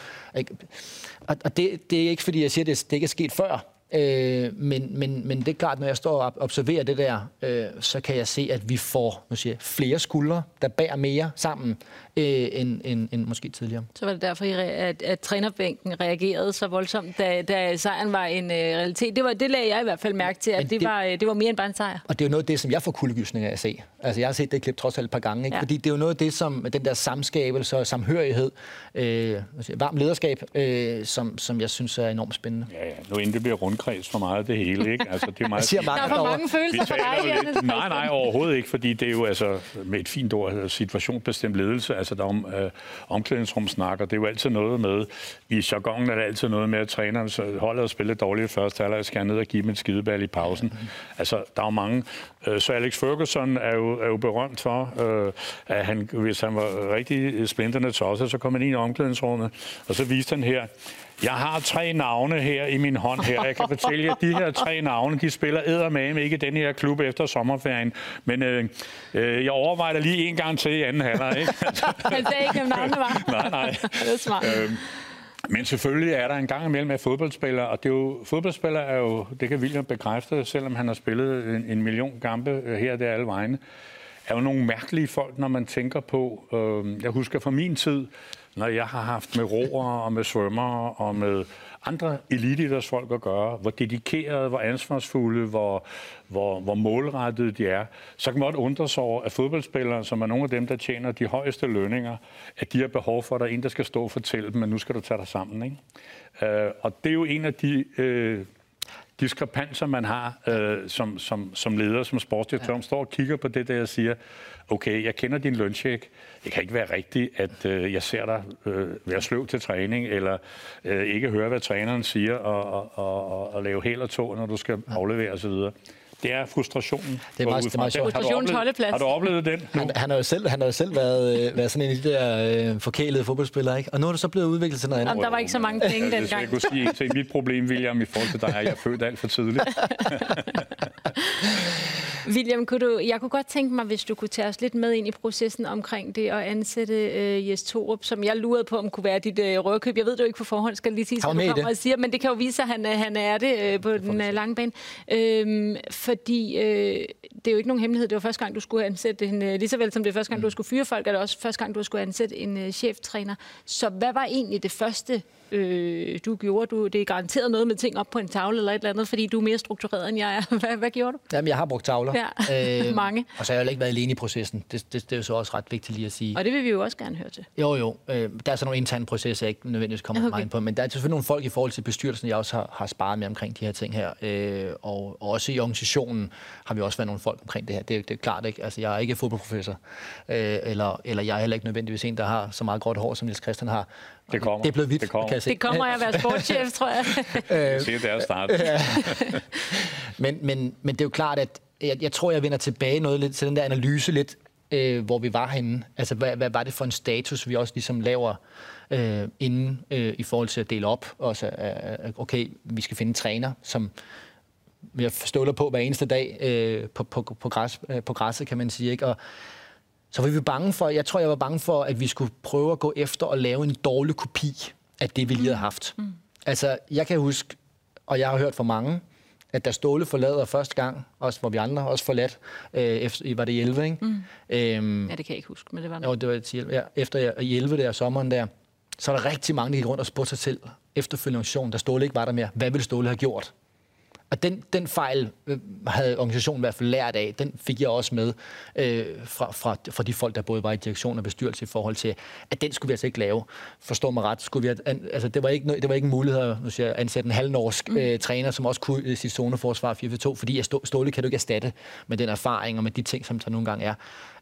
Og, og det, det er ikke, fordi jeg siger, at det, det ikke er sket før. Øh, men, men, men det er klart, når jeg står og observerer det der, øh, så kan jeg se, at vi får nu siger, jeg, flere skuldre, der bærer mere sammen, øh, end, end, end måske tidligere. Så var det derfor, at, at trænerbænken reagerede så voldsomt, da, da sejren var en øh, realitet. Det, var, det lagde jeg i hvert fald mærke til, at det, det- var, øh, det var mere end bare en sejr. Og det er jo noget af det, som jeg får kuldegysninger af at se. Altså, jeg har set det klip trods alt et par gange. Ikke? Ja. Fordi det er jo noget af det, som den der samskabelse og samhørighed, øh, varm lederskab, øh, som, som jeg synes er enormt spændende. Ja, ja. Nu inden det bliver rundkreds for meget af det hele, ikke? Altså, det er meget Jeg siger Der er mange for mange følelser for dig, lidt, nej, nej, overhovedet ikke, fordi det er jo altså med et fint ord, altså situationsbestemt ledelse, altså der er om, øh, omklædningsrumsnak, og det er jo altid noget med, i jargonen er det altid noget med, at træneren holder og spiller dårligt i første halvleg, skal ned og give dem en skideball i pausen. Altså, der er jo mange. Øh, så Alex Ferguson er jo, er jo berømt for, øh, at han, hvis han var rigtig splinterne tosset, så kom han ind i omklædningsrummet, og så viste han her, jeg har tre navne her i min hånd her. Jeg kan fortælle jer, at de her tre navne, de spiller eddermame ikke i den her klub efter sommerferien. Men øh, øh, jeg overvejer det lige en gang til i anden halvleg. Ikke? Han sagde ikke, hvem navnene var. nej, nej. det er smart. Øhm, men selvfølgelig er der en gang imellem af fodboldspillere, og det er jo, fodboldspillere er jo, det kan William bekræfte, selvom han har spillet en, en million kampe øh, her og der alle vegne, er jo nogle mærkelige folk, når man tænker på, øh, jeg husker fra min tid, når jeg har haft med roer og med svømmer og med andre eliteidrætsfolk at gøre, hvor dedikerede, hvor ansvarsfulde, hvor, hvor, hvor målrettede de er, så kan man godt undre sig over, at fodboldspillere, som er nogle af dem, der tjener de højeste lønninger, at de har behov for, at der er en, der skal stå og fortælle dem, at nu skal du tage dig sammen. Ikke? Øh, og det er jo en af de øh, diskrepanser, man har øh, som, som, som leder, som sportsdirektør, ja. står og kigger på det der og siger, okay, jeg kender din løncheck. Det kan ikke være rigtigt, at øh, jeg ser dig øh, være sløv til træning, eller øh, ikke høre, hvad træneren siger, og, og, og, og, lave hæl og tog, når du skal aflevere osv. Det er frustrationen. Det er meget- det er meget sjovt. Har du Frustrationens oplevet- holdeplads. Har du oplevet den? nu? Han, han, har jo selv, han har jo selv været, øh, været sådan en af de der øh, forkælede fodboldspillere, ikke? Og nu er det så blevet udviklet til noget andet. Jamen, der var ikke så mange penge Hvis dengang. jeg kunne sige en ting. Mit problem, William, i forhold til dig, er, at jeg er født alt for tidligt. William, kunne du, jeg kunne godt tænke mig, hvis du kunne tage os lidt med ind i processen omkring det at ansætte øh, Jes Torup, som jeg lurede på, om kunne være dit øh, rødkøb. Jeg ved jo ikke på forhånd, skal lige sige, med du kommer og siger, men det kan jo vise sig, at han, øh, han er det øh, på den øh, lange bane. Øhm, fordi øh, det er jo ikke nogen hemmelighed, det var første gang, du skulle ansætte en, øh, lige så vel som det er første gang, du skulle fyre folk, er det også første gang, du skulle ansætte en øh, cheftræner. Så hvad var egentlig det første, øh, du gjorde? Du, det er garanteret noget med ting op på en tavle eller et eller andet, fordi du er mere struktureret, end jeg er. Hvad, hvad gjorde du? Jamen, jeg har brugt tavler. Ja, mange. Og så har jeg heller ikke været alene i processen. Det, det, det er jo så også ret vigtigt lige at sige. Og det vil vi jo også gerne høre til. Jo, jo. Øh, der er så nogle interne processer, jeg ikke nødvendigvis kommer Okay. okay. meget ind på. Men der er selvfølgelig nogle folk i forhold til bestyrelsen, jeg også har, har sparet med omkring de her ting her. Øh, og, og også i organisationen har vi også været nogle folk omkring det her. Det, det er klart ikke. Altså, jeg er ikke fodboldprofessor. Øh, eller, eller jeg er heller ikke nødvendigvis en, der har så meget gråt hår, som Niels Christian har. Det kommer. Det er blevet vidt, Det kommer. kan jeg se. Det kommer af at være sportschef, tror jeg. Jeg siger, det er at starte. Men, men, men det er jo klart, at jeg, jeg tror, jeg vender tilbage noget lidt til den der analyse lidt, øh, hvor vi var henne. Altså, hvad, hvad var det for en status, vi også ligesom laver øh, inden øh, i forhold til at dele op? Også, øh, okay, vi skal finde en træner, som jeg ståler på hver eneste dag øh, på, på, på, græs, øh, på græsset, kan man sige. Ikke? Og så var vi bange for, jeg tror, jeg var bange for, at vi skulle prøve at gå efter og lave en dårlig kopi af det, vi lige havde haft. Mm. Altså, jeg kan huske, og jeg har hørt fra mange, at da Ståle forlader første gang, også hvor vi andre også forladt, øh, efter, var det i 11, ikke? Mm. Øhm, Ja, det kan jeg ikke huske, men det var jo, noget. det var i 10, ja, efter jeg, i 11 der sommeren der, så er der rigtig mange, der gik rundt og spurgte sig selv, efterfølgende da Ståle ikke var der mere, hvad ville Ståle have gjort? Og den, den fejl øh, havde organisationen i hvert fald lært af. Den fik jeg også med øh, fra, fra, fra de folk, der både var i direktion og bestyrelse i forhold til, at den skulle vi altså ikke lave. Forstår mig ret. Skulle vi, altså, det, var ikke, det var ikke en mulighed at nu siger jeg, ansætte en halvnorsk mm. øh, træner, som også kunne øh, sit zoneforsvar 4-4-2, fordi Stå- Ståle kan du ikke erstatte med den erfaring og med de ting, som der nogle gange er.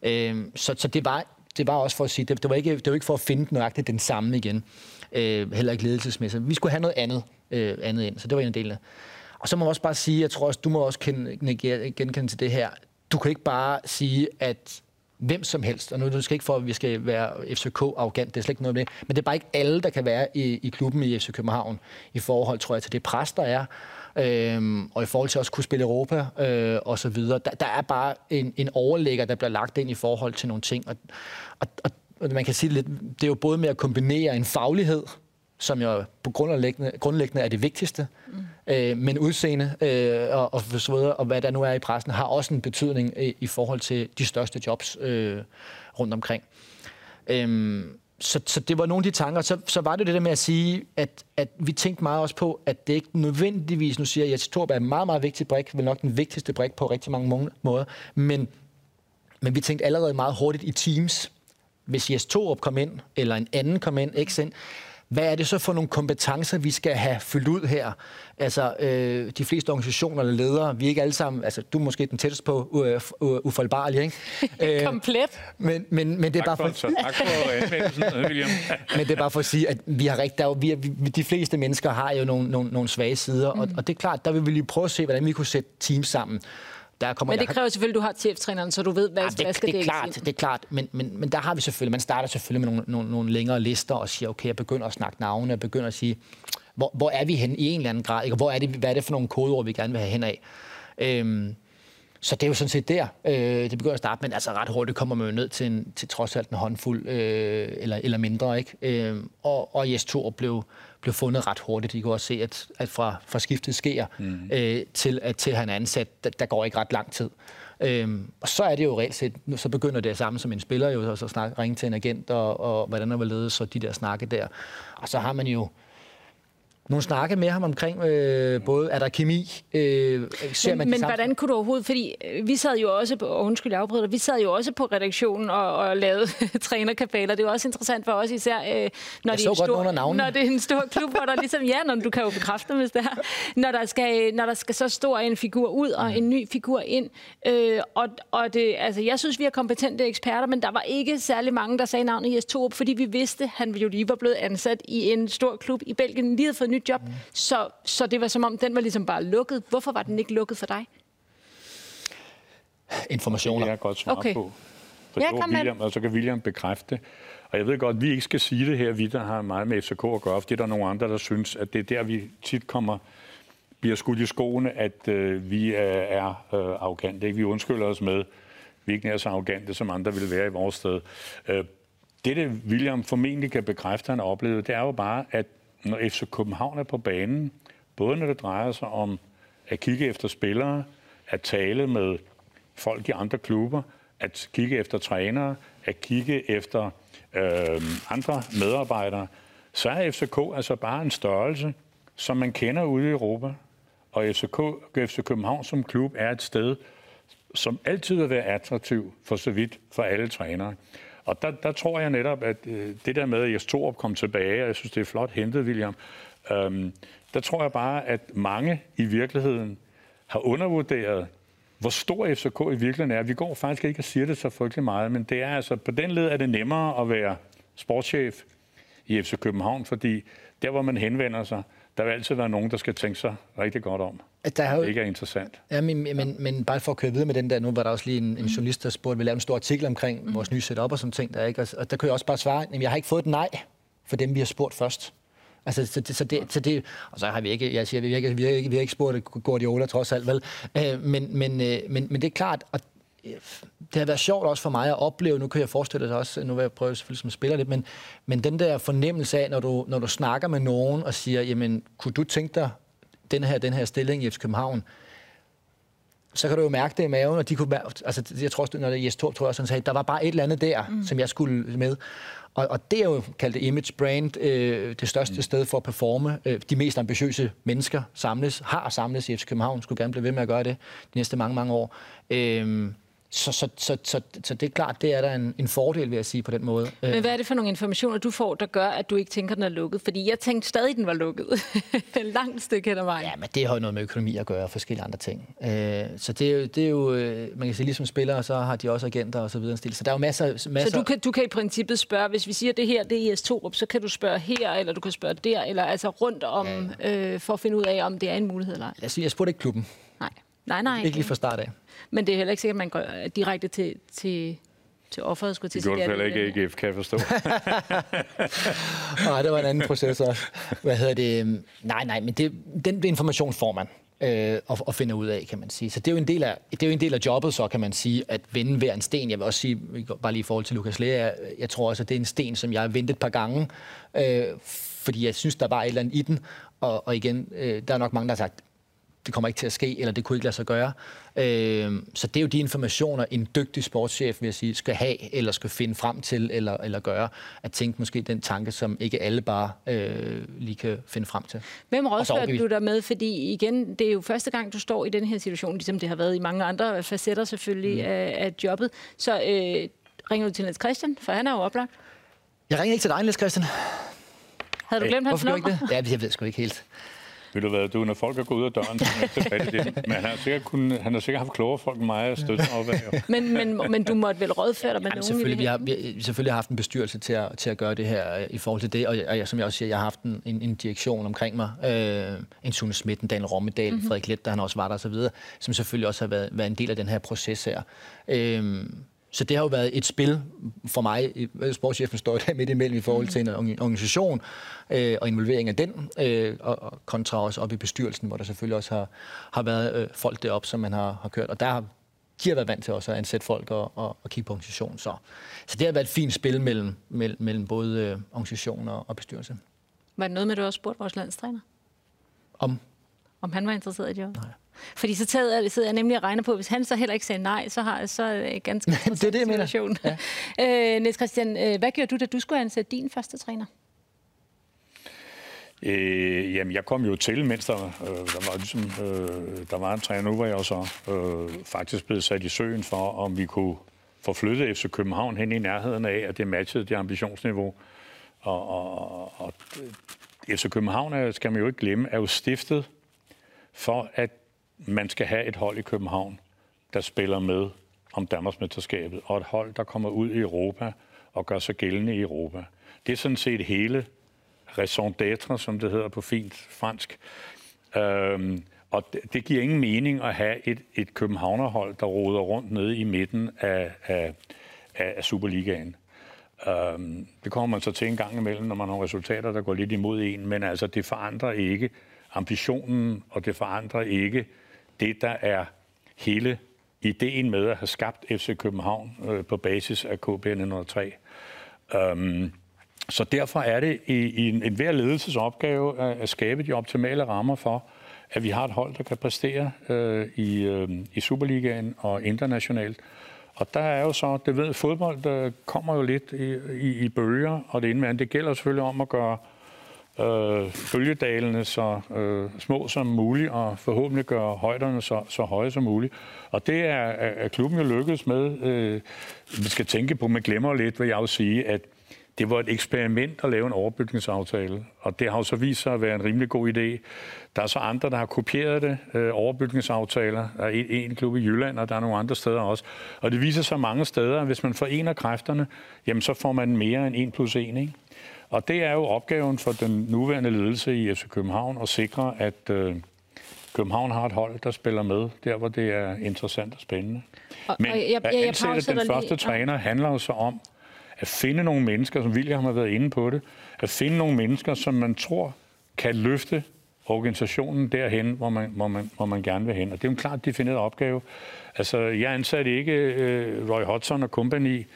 Øh, så, så det var det var også for at sige, det, det, var ikke, det var ikke for at finde nøjagtigt den samme igen. Øh, heller ikke ledelsesmæssigt. Vi skulle have noget andet, øh, andet ind, så det var en del af og så må jeg også bare sige, jeg tror også, du må også kende, genkende til det her. Du kan ikke bare sige, at hvem som helst, og nu er det ikke for, at vi skal være FCK-arrogant, det er slet ikke noget med det, men det er bare ikke alle, der kan være i, i klubben i FC København, i forhold, tror jeg, til det pres, der er, øhm, og i forhold til også kunne spille Europa øh, og så videre. Der, der er bare en, en overlægger, der bliver lagt ind i forhold til nogle ting, og, og, og man kan sige lidt, det er jo både med at kombinere en faglighed, som jo på grundlæggende, grundlæggende er det vigtigste, mm. øh, men udseende øh, og, og, så videre, og hvad der nu er i pressen, har også en betydning i, i forhold til de største jobs øh, rundt omkring. Øhm, så, så det var nogle af de tanker. Så, så var det det der med at sige, at, at vi tænkte meget også på, at det ikke nødvendigvis, nu siger jeg, at Torb er en meget, meget vigtig brik, vel nok den vigtigste brik på rigtig mange måder, men, men vi tænkte allerede meget hurtigt i teams. Hvis Jes Torup kom ind, eller en anden kom ind, ikke ind, hvad er det så for nogle kompetencer, vi skal have fyldt ud her? Altså, øh, de fleste organisationer eller ledere, vi er ikke alle sammen, altså du er måske den tætteste på uh, uh, ufoldbarlig, ikke? Øh, Komplet. Men, men, men det er bare for... for tak for William. men det er bare for at sige, at vi har rigtig, der er, vi, er, vi, de fleste mennesker har jo nogle, nogle, nogle svage sider, mm. og, og det er klart, der vil vi lige prøve at se, hvordan vi kunne sætte teams sammen. Der kommer, men det kræver selvfølgelig, at du har cheftræneren, så du ved, hvad, ja, det, hvad skal det er klart, det er klart, men, men, men der har vi selvfølgelig, man starter selvfølgelig med nogle, nogle, nogle længere lister og siger, okay, jeg begynder at snakke navne, jeg begynder at sige, hvor, hvor er vi hen i en eller anden grad, ikke? hvor er det, hvad er det for nogle kodeord, vi gerne vil have hen af. Øhm, så det er jo sådan set der, øh, det begynder at starte, men altså ret hurtigt kommer man jo ned til, en, til trods alt en håndfuld, øh, eller, eller mindre, ikke? Øh, og, og Jes Thor blev, blev fundet ret hurtigt. I kan også se, at, at fra, fra skiftet sker mm. øh, til, at, til han er ansat, der, der går ikke ret lang tid. Øhm, og så er det jo reelt set, så begynder det samme som en spiller jo, så snakke, ringe til en agent, og, og hvordan er ledet, så de der snakke der. Og så har man jo nogle snakke med ham omkring, øh, både er der kemi, øh, ser man Men, men hvordan kunne du overhovedet, fordi øh, vi sad jo også på, undskyld afbryder, vi sad jo også på redaktionen og, og lavede trænerkabaler. Det er jo også interessant for os især, øh, når, det er en stor, når det er en stor klub, hvor der ligesom, ja, når du kan jo bekræfte hvis det er, når der skal, når der skal så stor en figur ud og mm. en ny figur ind. Øh, og, og det, altså, jeg synes, vi er kompetente eksperter, men der var ikke særlig mange, der sagde navnet Jes Torup, fordi vi vidste, han jo lige var blevet ansat i en stor klub i Belgien, lige for nyt job. Mm. Så, så det var som om, den var ligesom bare lukket. Hvorfor var den ikke lukket for dig? Informationer. Det er jeg godt svare okay. på. For ja, kom William, og så kan William bekræfte. Og jeg ved godt, at vi ikke skal sige det her, vi der har meget med FCK at gøre, for det er der nogle andre, der synes, at det er der, vi tit kommer bliver skudt i skoene, at øh, vi er, er øh, arrogante. Ikke? Vi undskylder os med, vi er ikke nær så arrogante, som andre vil være i vores sted. Øh, det, det William formentlig kan bekræfte, han har oplevet, det er jo bare, at når FC København er på banen, både når det drejer sig om at kigge efter spillere, at tale med folk i andre klubber, at kigge efter trænere, at kigge efter øh, andre medarbejdere, så er FCK altså bare en størrelse, som man kender ude i Europa. Og FCK, FC København som klub er et sted, som altid vil være attraktiv for så vidt for alle trænere. Og der, der tror jeg netop, at øh, det der med, at Jes Torup kom tilbage, og jeg synes, det er flot hentet, William, øhm, der tror jeg bare, at mange i virkeligheden har undervurderet, hvor stor FCK i virkeligheden er. Vi går faktisk ikke og siger det så frygtelig meget, men det er altså, på den led er det nemmere at være sportschef i FC København, fordi der, hvor man henvender sig, der vil altid være nogen, der skal tænke sig rigtig godt om. Der er jo, det ikke er interessant. Ja, men, men, men bare for at køre videre med den der, nu var der også lige en, en journalist, der spurgte, vi lavede en stor artikel omkring mm. vores nye setup og sådan ting der, ikke? Og, og der kunne jeg også bare svare, at jeg har ikke fået et nej for dem, vi har spurgt først. Altså, så, det, så, det, så det, og så har vi ikke, jeg siger, vi har ikke, vi har ikke, vi har ikke spurgt Guardiola trods alt, vel? Øh, men, men, øh, men, men det er klart, og det har været sjovt også for mig at opleve, nu kan jeg forestille dig også, nu vil jeg prøve selvfølgelig som spiller lidt, men, men den der fornemmelse af, når du, når du snakker med nogen og siger, jamen, kunne du tænke dig den her, den her stilling i FC København, så kan du jo mærke det i maven, og de kunne, altså, jeg tror også, når det Jes Torp, tror jeg, sådan sagde, der var bare et eller andet der, mm. som jeg skulle med. Og, og det er jo kaldt image brand, øh, det største mm. sted for at performe. Øh, de mest ambitiøse mennesker samles, har samles i FC København, skulle gerne blive ved med at gøre det de næste mange, mange år. Øh, så, så, så, så, så det er klart, det er der en, en fordel, vil jeg sige på den måde. Men hvad er det for nogle informationer, du får, der gør, at du ikke tænker, den er lukket? Fordi jeg tænkte stadig, den var lukket. Langt stykke hen ad vejen. Ja, men det har jo noget med økonomi at gøre og forskellige andre ting. Øh, så det er, jo, det er jo, øh, man kan sige, ligesom spillere, så har de også agenter og så videre. Så der er jo masser, masser... Så du kan, du kan i princippet spørge, hvis vi siger, at det her det er IS Torup, så kan du spørge her, eller du kan spørge der, eller altså rundt om, ja. øh, for at finde ud af, om det er en mulighed eller ej. Jeg, jeg spurgte ikke klubben. Nej. Nej. Ikke lige fra start af. Men det er heller ikke sikkert, at man går direkte til, til, til offeret. Skulle til det gjorde du heller ikke AGF, kan jeg forstå. nej, det var en anden proces også. Hvad hedder det? Nej, nej, men det, den information får man øh, og, og finder ud af, kan man sige. Så det er, jo en del af, det er jo en del af jobbet, så kan man sige, at vende hver en sten. Jeg vil også sige, bare lige i forhold til Lukas Lea, jeg, jeg tror også, at det er en sten, som jeg har ventet et par gange, øh, fordi jeg synes, der var et eller andet i den. Og, og igen, øh, der er nok mange, der har sagt, det kommer ikke til at ske, eller det kunne ikke lade sig gøre. Øh, så det er jo de informationer, en dygtig sportschef vil jeg sige, skal have, eller skal finde frem til, eller, eller gøre. At tænke måske den tanke, som ikke alle bare øh, lige kan finde frem til. Hvem rådførte du dig med? Fordi igen, det er jo første gang, du står i den her situation, ligesom det har været i mange andre facetter selvfølgelig mm. af, af jobbet. Så øh, ringer du til Niels Christian, for han er jo oplagt. Jeg ringer ikke til dig, Niels Christian. Havde du glemt hans nummer? Ikke det? Ja, jeg ved sgu ikke helt. Ved du hvad, du, når folk er gået ud af døren, så er det. Men han har, sikkert kun, han har sikkert haft klogere folk end mig at støtte op af. men, men, men du måtte vel rådføre dig med ja, nogen selvfølgelig, vi har, vi, selvfølgelig har haft en bestyrelse til at, til at gøre det her øh, i forhold til det, og, og som jeg også siger, jeg har haft en, en, en direktion omkring mig, øh, en Sune Schmidt, en Daniel Rommedal, mm-hmm. Frederik Let, der han også var der osv., som selvfølgelig også har været, været en del af den her proces her. Øh, så det har jo været et spil for mig. Sportschefen står der midt imellem i forhold til en organisation øh, og involvering af den, øh, og, kontra også op i bestyrelsen, hvor der selvfølgelig også har, har været øh, folk deroppe, som man har, har kørt. Og der har de har været vant til også at ansætte folk og, og, og kigge på organisationen. Så, så det har været et fint spil mellem, mellem, mellem både øh, organisation og, og bestyrelse. Var det noget med, at du også spurgte vores landstræner? Om? Om han var interesseret i det? Nej. Fordi så tager, sidder jeg nemlig og regner på, hvis han så heller ikke sagde nej, så har jeg så en ganske det er det, jeg situation. Ja. øh, Niels Christian, øh, hvad gjorde du, da du skulle ansætte din første træner? Øh, jamen, jeg kom jo til, mens der, øh, der, var, ligesom, øh, der var en træner. Nu var jeg så øh, faktisk blevet sat i søen for, om vi kunne få flyttet FC København hen i nærheden af, at det matchede det ambitionsniveau. Og, og, og FC København, skal man jo ikke glemme, er jo stiftet for, at man skal have et hold i København, der spiller med om Danmarksmesterskabet, og et hold, der kommer ud i Europa og gør sig gældende i Europa. Det er sådan set hele raison d'être, som det hedder på fint fransk. Øhm, og det, det giver ingen mening at have et, et københavnerhold, der roder rundt nede i midten af, af, af Superligaen. Øhm, det kommer man så til en gang imellem, når man har resultater, der går lidt imod en, men altså det forandrer ikke ambitionen, og det forandrer ikke det, der er hele ideen med at have skabt FC København øh, på basis af KB 103. Øhm, så derfor er det i, i en, en hver ledelsesopgave at, at skabe de optimale rammer for, at vi har et hold, der kan præstere øh, i, øh, i Superligaen og internationalt. Og der er jo så, det ved fodbold, der kommer jo lidt i, i, i bølger, og det indvendigt. Det gælder selvfølgelig om at gøre øh, følgedalene så øh, små som muligt, og forhåbentlig gøre højderne så, så høje som muligt. Og det er, er klubben jo lykkedes med. Øh, vi skal tænke på, man glemmer lidt, hvad jeg vil sige, at det var et eksperiment at lave en overbygningsaftale, og det har jo så vist sig at være en rimelig god idé. Der er så andre, der har kopieret det, øh, overbygningsaftaler. Der er en, en klub i Jylland, og der er nogle andre steder også. Og det viser sig mange steder, at hvis man forener kræfterne, jamen så får man mere end 1 plus 1, ikke? Og det er jo opgaven for den nuværende ledelse i FC København at sikre, at øh, København har et hold, der spiller med, der hvor det er interessant og spændende. Og, Men og jeg, jeg, jeg at ansætte den første lige. træner handler jo så om at finde nogle mennesker, som William har været inde på det, at finde nogle mennesker, som man tror kan løfte organisationen derhen, hvor man, hvor man, hvor man gerne vil hen. Og det er en klart defineret opgave. Altså, jeg ansatte ikke øh, Roy Hodgson og company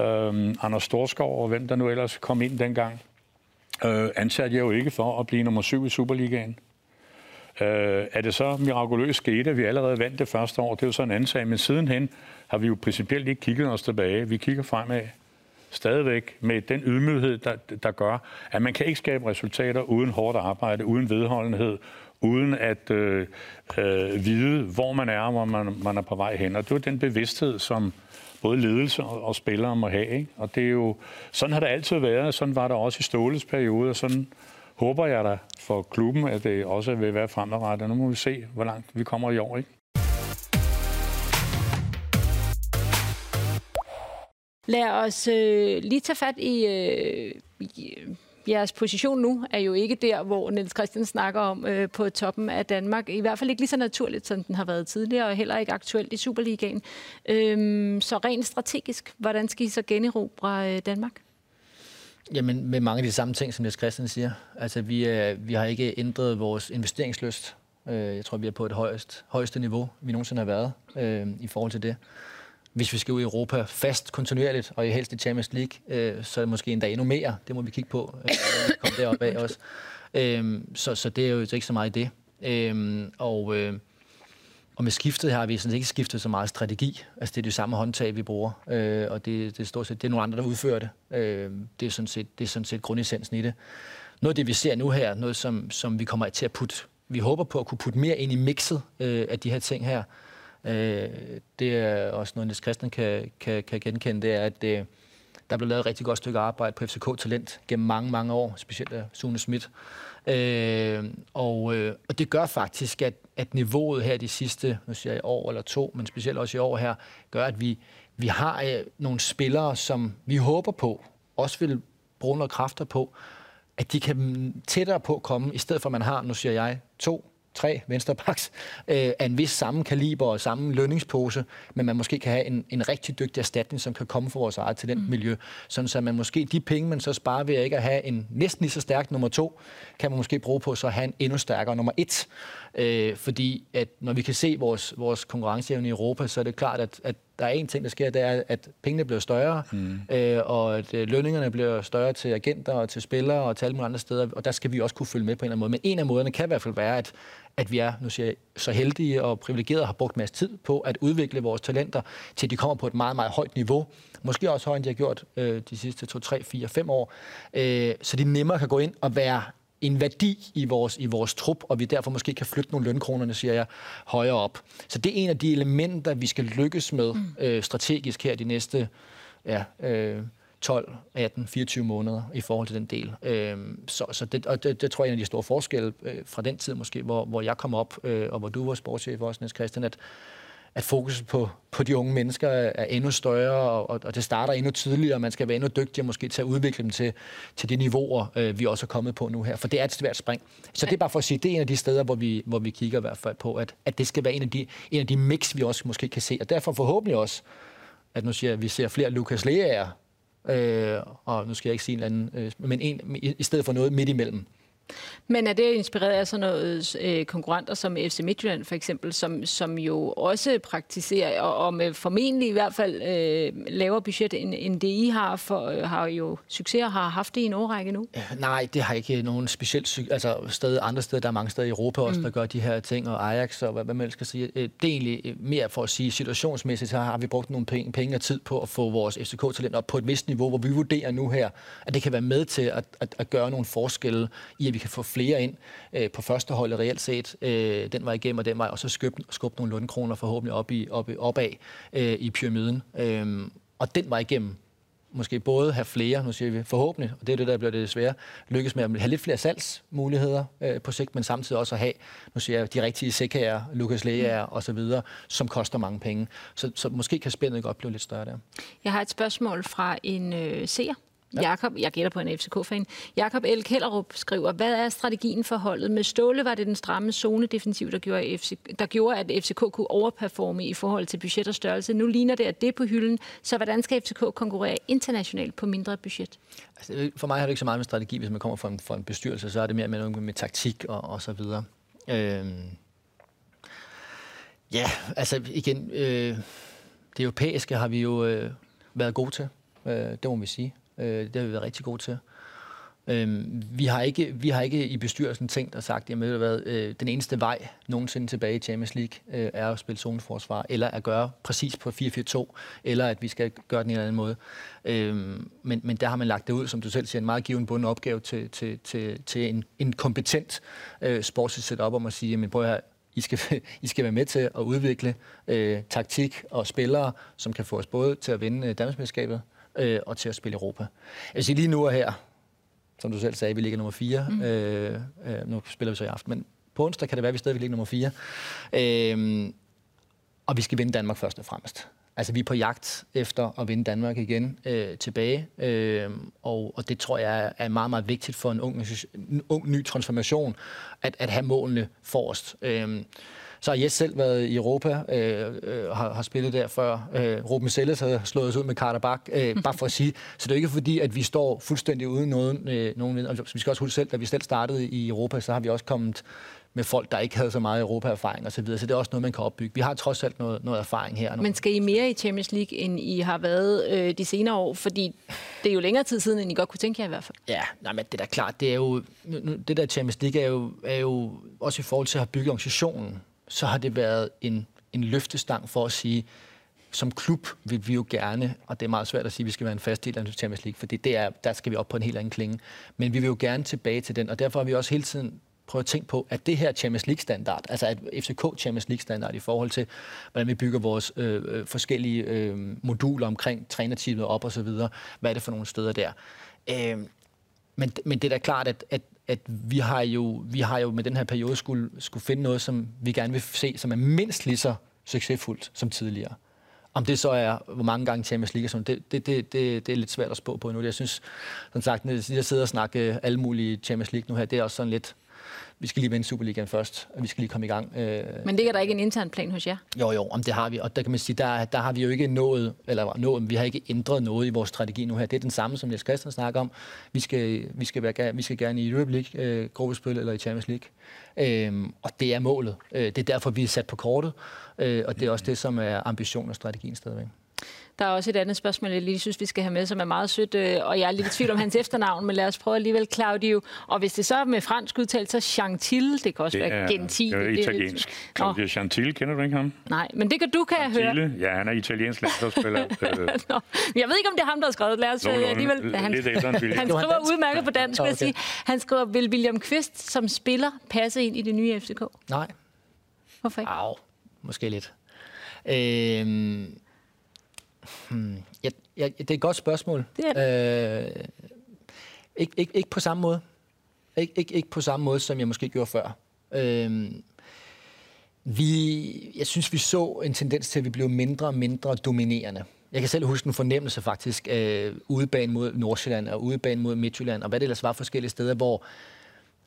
øh, Anders Storskov og hvem der nu ellers kom ind dengang, øh, ansatte jeg jo ikke for at blive nummer syv i Superligaen. Øh, er det så mirakuløst sket, at vi allerede vandt det første år? Det er jo så en anden sag, men sidenhen har vi jo principielt ikke kigget os tilbage. Vi kigger fremad. stadigvæk med den ydmyghed, der, der gør, at man kan ikke skabe resultater uden hårdt arbejde, uden vedholdenhed, uden at øh, øh, vide, hvor man er, hvor man, man er på vej hen. Og det er den bevidsthed, som både ledelse og, og spillere må have. Ikke? Og det er jo, sådan har det altid været, sådan var det også i Ståles periode, og sådan håber jeg da for klubben, at det også vil være fremadrettet. Nu må vi se, hvor langt vi kommer i år. Ikke? Lad os øh, lige tage fat i, øh, i øh, jeres position nu er jo ikke der, hvor Niels Christian snakker om øh, på toppen af Danmark. I hvert fald ikke lige så naturligt, som den har været tidligere, og heller ikke aktuelt i Superligaen. Øhm, så rent strategisk, hvordan skal I så generobre øh, Danmark? Jamen, med mange af de samme ting, som Niels Christian siger. Altså, vi, øh, vi har ikke ændret vores investeringsløst. Øh, jeg tror, vi er på et højest, højeste niveau, vi nogensinde har været øh, i forhold til det hvis vi skal ud i Europa fast, kontinuerligt, og i helst i Champions League, øh, så er det måske endda endnu mere. Det må vi kigge på, øh, komme deroppe af også. Øh, så, så det er jo ikke så meget det. Øh, og, øh, og med skiftet her har vi sådan ikke skiftet så meget strategi. Altså det er det samme håndtag, vi bruger, øh, og det, det, er stort set, det er nogle andre, der udfører det. Øh, det, er sådan set, det er sådan set grundessensen i det. Noget af det, vi ser nu her, noget som, som vi kommer til at putte, vi håber på at kunne putte mere ind i mixet øh, af de her ting her, Øh, det er også noget, Niels Christian kan, kan, kan genkende, det er, at det, der blev lavet et rigtig godt stykke arbejde på FCK Talent gennem mange, mange år, specielt af Sune Schmidt. Øh, og, øh, og det gør faktisk, at, at niveauet her de sidste, nu siger jeg år eller to, men specielt også i år her, gør, at vi, vi har øh, nogle spillere, som vi håber på, også vil bruge noget kræfter på, at de kan tættere på komme, i stedet for at man har, nu siger jeg, to tre venstrebacks øh, af en vis samme kaliber og samme lønningspose, men man måske kan have en, en rigtig dygtig erstatning, som kan komme for vores eget talentmiljø. Mm. Sådan så man måske de penge, man så sparer ved ikke at have en næsten lige så stærk nummer to, kan man måske bruge på så at have en endnu stærkere nummer et. Øh, fordi at når vi kan se vores, vores konkurrenceevne i Europa, så er det klart, at, at der er en ting, der sker, det er, at pengene bliver større, mm. øh, og at øh, lønningerne bliver større til agenter og til spillere og til alle mulige andre steder, og der skal vi også kunne følge med på en eller anden måde. Men en af måderne kan i hvert fald være, at, at vi er nu siger jeg, så heldige og privilegerede har brugt masser tid på at udvikle vores talenter, til de kommer på et meget, meget højt niveau. Måske også højere, end de har gjort øh, de sidste 2, 3, 4, 5 år. Øh, så de nemmere kan gå ind og være en værdi i vores, i vores trup, og vi derfor måske kan flytte nogle lønkronerne, siger jeg, højere op. Så det er en af de elementer, vi skal lykkes med mm. øh, strategisk her de næste ja, øh, 12, 18, 24 måneder i forhold til den del. Øh, så så det, og det, det tror jeg er en af de store forskelle øh, fra den tid måske, hvor, hvor jeg kom op, øh, og hvor du var sportschef også, Niels Christian, at at fokus på, på de unge mennesker er endnu større, og, og det starter endnu tidligere, og man skal være endnu dygtigere måske til at udvikle dem til, til de niveauer, øh, vi også er kommet på nu her. For det er et svært spring. Så det er bare for at sige, det er en af de steder, hvor vi, hvor vi kigger i hvert fald på, at, at det skal være en af, de, en af de mix, vi også måske kan se. Og derfor forhåbentlig også, at nu siger at vi ser flere Lukas Leaer, øh, og nu skal jeg ikke sige en eller anden, øh, men en, i, i stedet for noget midt imellem. Men er det inspireret af sådan noget øh, konkurrenter som FC Midtjylland for eksempel, som, som jo også praktiserer, og, og med formentlig i hvert fald øh, lavere budget, end, end det I har, for, øh, har jo succes og har haft det i en årrække nu? Nej, det har ikke nogen specielt altså sted, andre steder. Der er mange steder i Europa også, mm. der gør de her ting, og Ajax og hvad, hvad man skal sige. Øh, det er egentlig øh, mere for at sige, situationsmæssigt så har vi brugt nogle penge, penge og tid på at få vores FCK-talent op på et vist niveau, hvor vi vurderer nu her, at det kan være med til at, at, at gøre nogle forskelle i, at vi kan få flere ind øh, på første hold reelt set. Øh, den var igennem, og den vej, og så skubbe, skubbe nogle lundkroner forhåbentlig op i, op, opad øh, i pyramiden. Øh, og den var igennem måske både have flere, nu siger vi forhåbentlig, og det er det, der bliver det svære, lykkes med at have lidt flere salgsmuligheder øh, på sigt, men samtidig også at have, nu siger jeg, de rigtige sækærer, Lukas Lea og så videre, som koster mange penge. Så, så måske kan spændet godt blive lidt større der. Jeg har et spørgsmål fra en øh, seer, Ja. Jakob, jeg gætter på en FCK-fan. Jakob L. Kellerup skriver, hvad er strategien for holdet? Med Ståle var det den stramme zone defensiv, der gjorde, FC, der gjorde, at FCK kunne overperforme i forhold til budget og størrelse. Nu ligner det, at det er på hylden. Så hvordan skal FCK konkurrere internationalt på mindre budget? Altså, for mig har det ikke så meget med strategi. Hvis man kommer fra en, fra en bestyrelse, så er det mere med noget med taktik og, og så videre. Øhm. Ja, altså igen, øh, det europæiske har vi jo øh, været gode til. Øh, det må vi sige. Øh, det har vi været rigtig gode til. Øh, vi, har ikke, vi har ikke i bestyrelsen tænkt og sagt, jamen, hvad, øh, den eneste vej nogensinde tilbage i Champions League øh, er at spille zoneforsvar, eller at gøre præcis på 4-4-2, eller at vi skal gøre den en eller anden måde. Øh, men, men der har man lagt det ud, som du selv siger, en meget given bunden opgave til, til, til, til en, en kompetent øh, sportsligt setup om at sige, jamen prøv her, I skal, I skal være med til at udvikle øh, taktik og spillere, som kan få os både til at vinde øh, Danmarksmesterskabet øh, og til at spille Europa. Jeg vil sige lige nu og her, som du selv sagde, vi ligger nummer 4. Mm. Øh, øh, nu spiller vi så i aften, men på onsdag kan det være, at vi stadigvæk ligger nummer 4. Øh, og vi skal vinde Danmark først og fremmest. Altså, vi er på jagt efter at vinde Danmark igen øh, tilbage, øh, og, og det tror jeg er meget, meget vigtigt for en ung, en ung ny transformation, at, at have målene forrest. Øh, så har Jes selv været i Europa, øh, øh, har, har spillet der før. Øh, Ruben Selles har slået os ud med Bak, øh, bare for at sige. Så det er ikke fordi, at vi står fuldstændig uden nogen. Øh, nogen altså, vi skal også huske selv, da vi selv startede i Europa, så har vi også kommet med folk, der ikke havde så meget Europa-erfaring osv. Så, videre. så det er også noget, man kan opbygge. Vi har trods alt noget, noget erfaring her. Men skal I mere i Champions League, end I har været øh, de senere år? Fordi det er jo længere tid siden, end I godt kunne tænke jer i hvert fald. Ja, nej, men det er da klart. Det, er jo, det der Champions League er jo, er jo også i forhold til at bygge organisationen så har det været en, en løftestang for at sige, som klub vil vi jo gerne, og det er meget svært at sige, at vi skal være en fast del af Champions League, for det er, der skal vi op på en helt anden klinge. Men vi vil jo gerne tilbage til den, og derfor har vi også hele tiden prøvet at tænke på, at det her Champions League-standard, altså at FCK Champions League-standard i forhold til, hvordan vi bygger vores øh, øh forskellige øh, moduler omkring trænerteamet op og så videre, hvad er det for nogle steder der. Øh, men, men det er da klart, at, at at vi har jo, vi har jo med den her periode skulle, skulle finde noget, som vi gerne vil se, som er mindst lige så succesfuldt som tidligere. Om det så er, hvor mange gange Champions League, det, det, det, det, det er lidt svært at spå på nu. Jeg synes, som sagt, når jeg sidder og snakker alle mulige Champions League nu her, det er også sådan lidt, vi skal lige vinde Superligaen først, og vi skal lige komme i gang. Øh. Men ligger der ikke en intern plan hos jer? Jo, jo, om det har vi. Og der kan man sige, der, der har vi jo ikke nået, eller nået, vi har ikke ændret noget i vores strategi nu her. Det er den samme, som Niels Christian snakker om. Vi skal, vi skal, være, vi skal gerne i Europe League, øh, gruppespil eller i Champions League. Øhm, og det er målet. Øh, det er derfor, vi er sat på kortet, øh, og det er også det, som er ambition og strategien stadigvæk. Der er også et andet spørgsmål, jeg lige synes, vi skal have med, som er meget sødt, øh, og jeg er lidt i tvivl om hans efternavn, men lad os prøve alligevel, Claudio. Og hvis det så er med fransk udtale, så Chantil, det kan også det være Gentil. Det er italiensk. Claudio Chantil, kender du ikke ham? Nej, men det kan du, kan Gentile, jeg høre. Ja, han er italiensk landsholdsspiller. jeg ved ikke, om det er ham, der har skrevet. Lad os Nå, alligevel. Han, han skriver udmærket på dansk, vil jeg sige. Han skriver, vil William Kvist som spiller passe ind i det nye FCK? Nej. Hvorfor ikke? Au, måske lidt. Øhm, Hmm. Ja, ja, det er et godt spørgsmål. Det er det. Øh, ikke, ikke, ikke på samme måde. Ik, ikke, ikke på samme måde, som jeg måske gjorde før. Øh, vi, jeg synes, vi så en tendens til, at vi blev mindre og mindre dominerende. Jeg kan selv huske en fornemmelse faktisk øh, udebane mod Nordsjælland og udebane mod Midtjylland, og hvad det ellers var forskellige steder, hvor,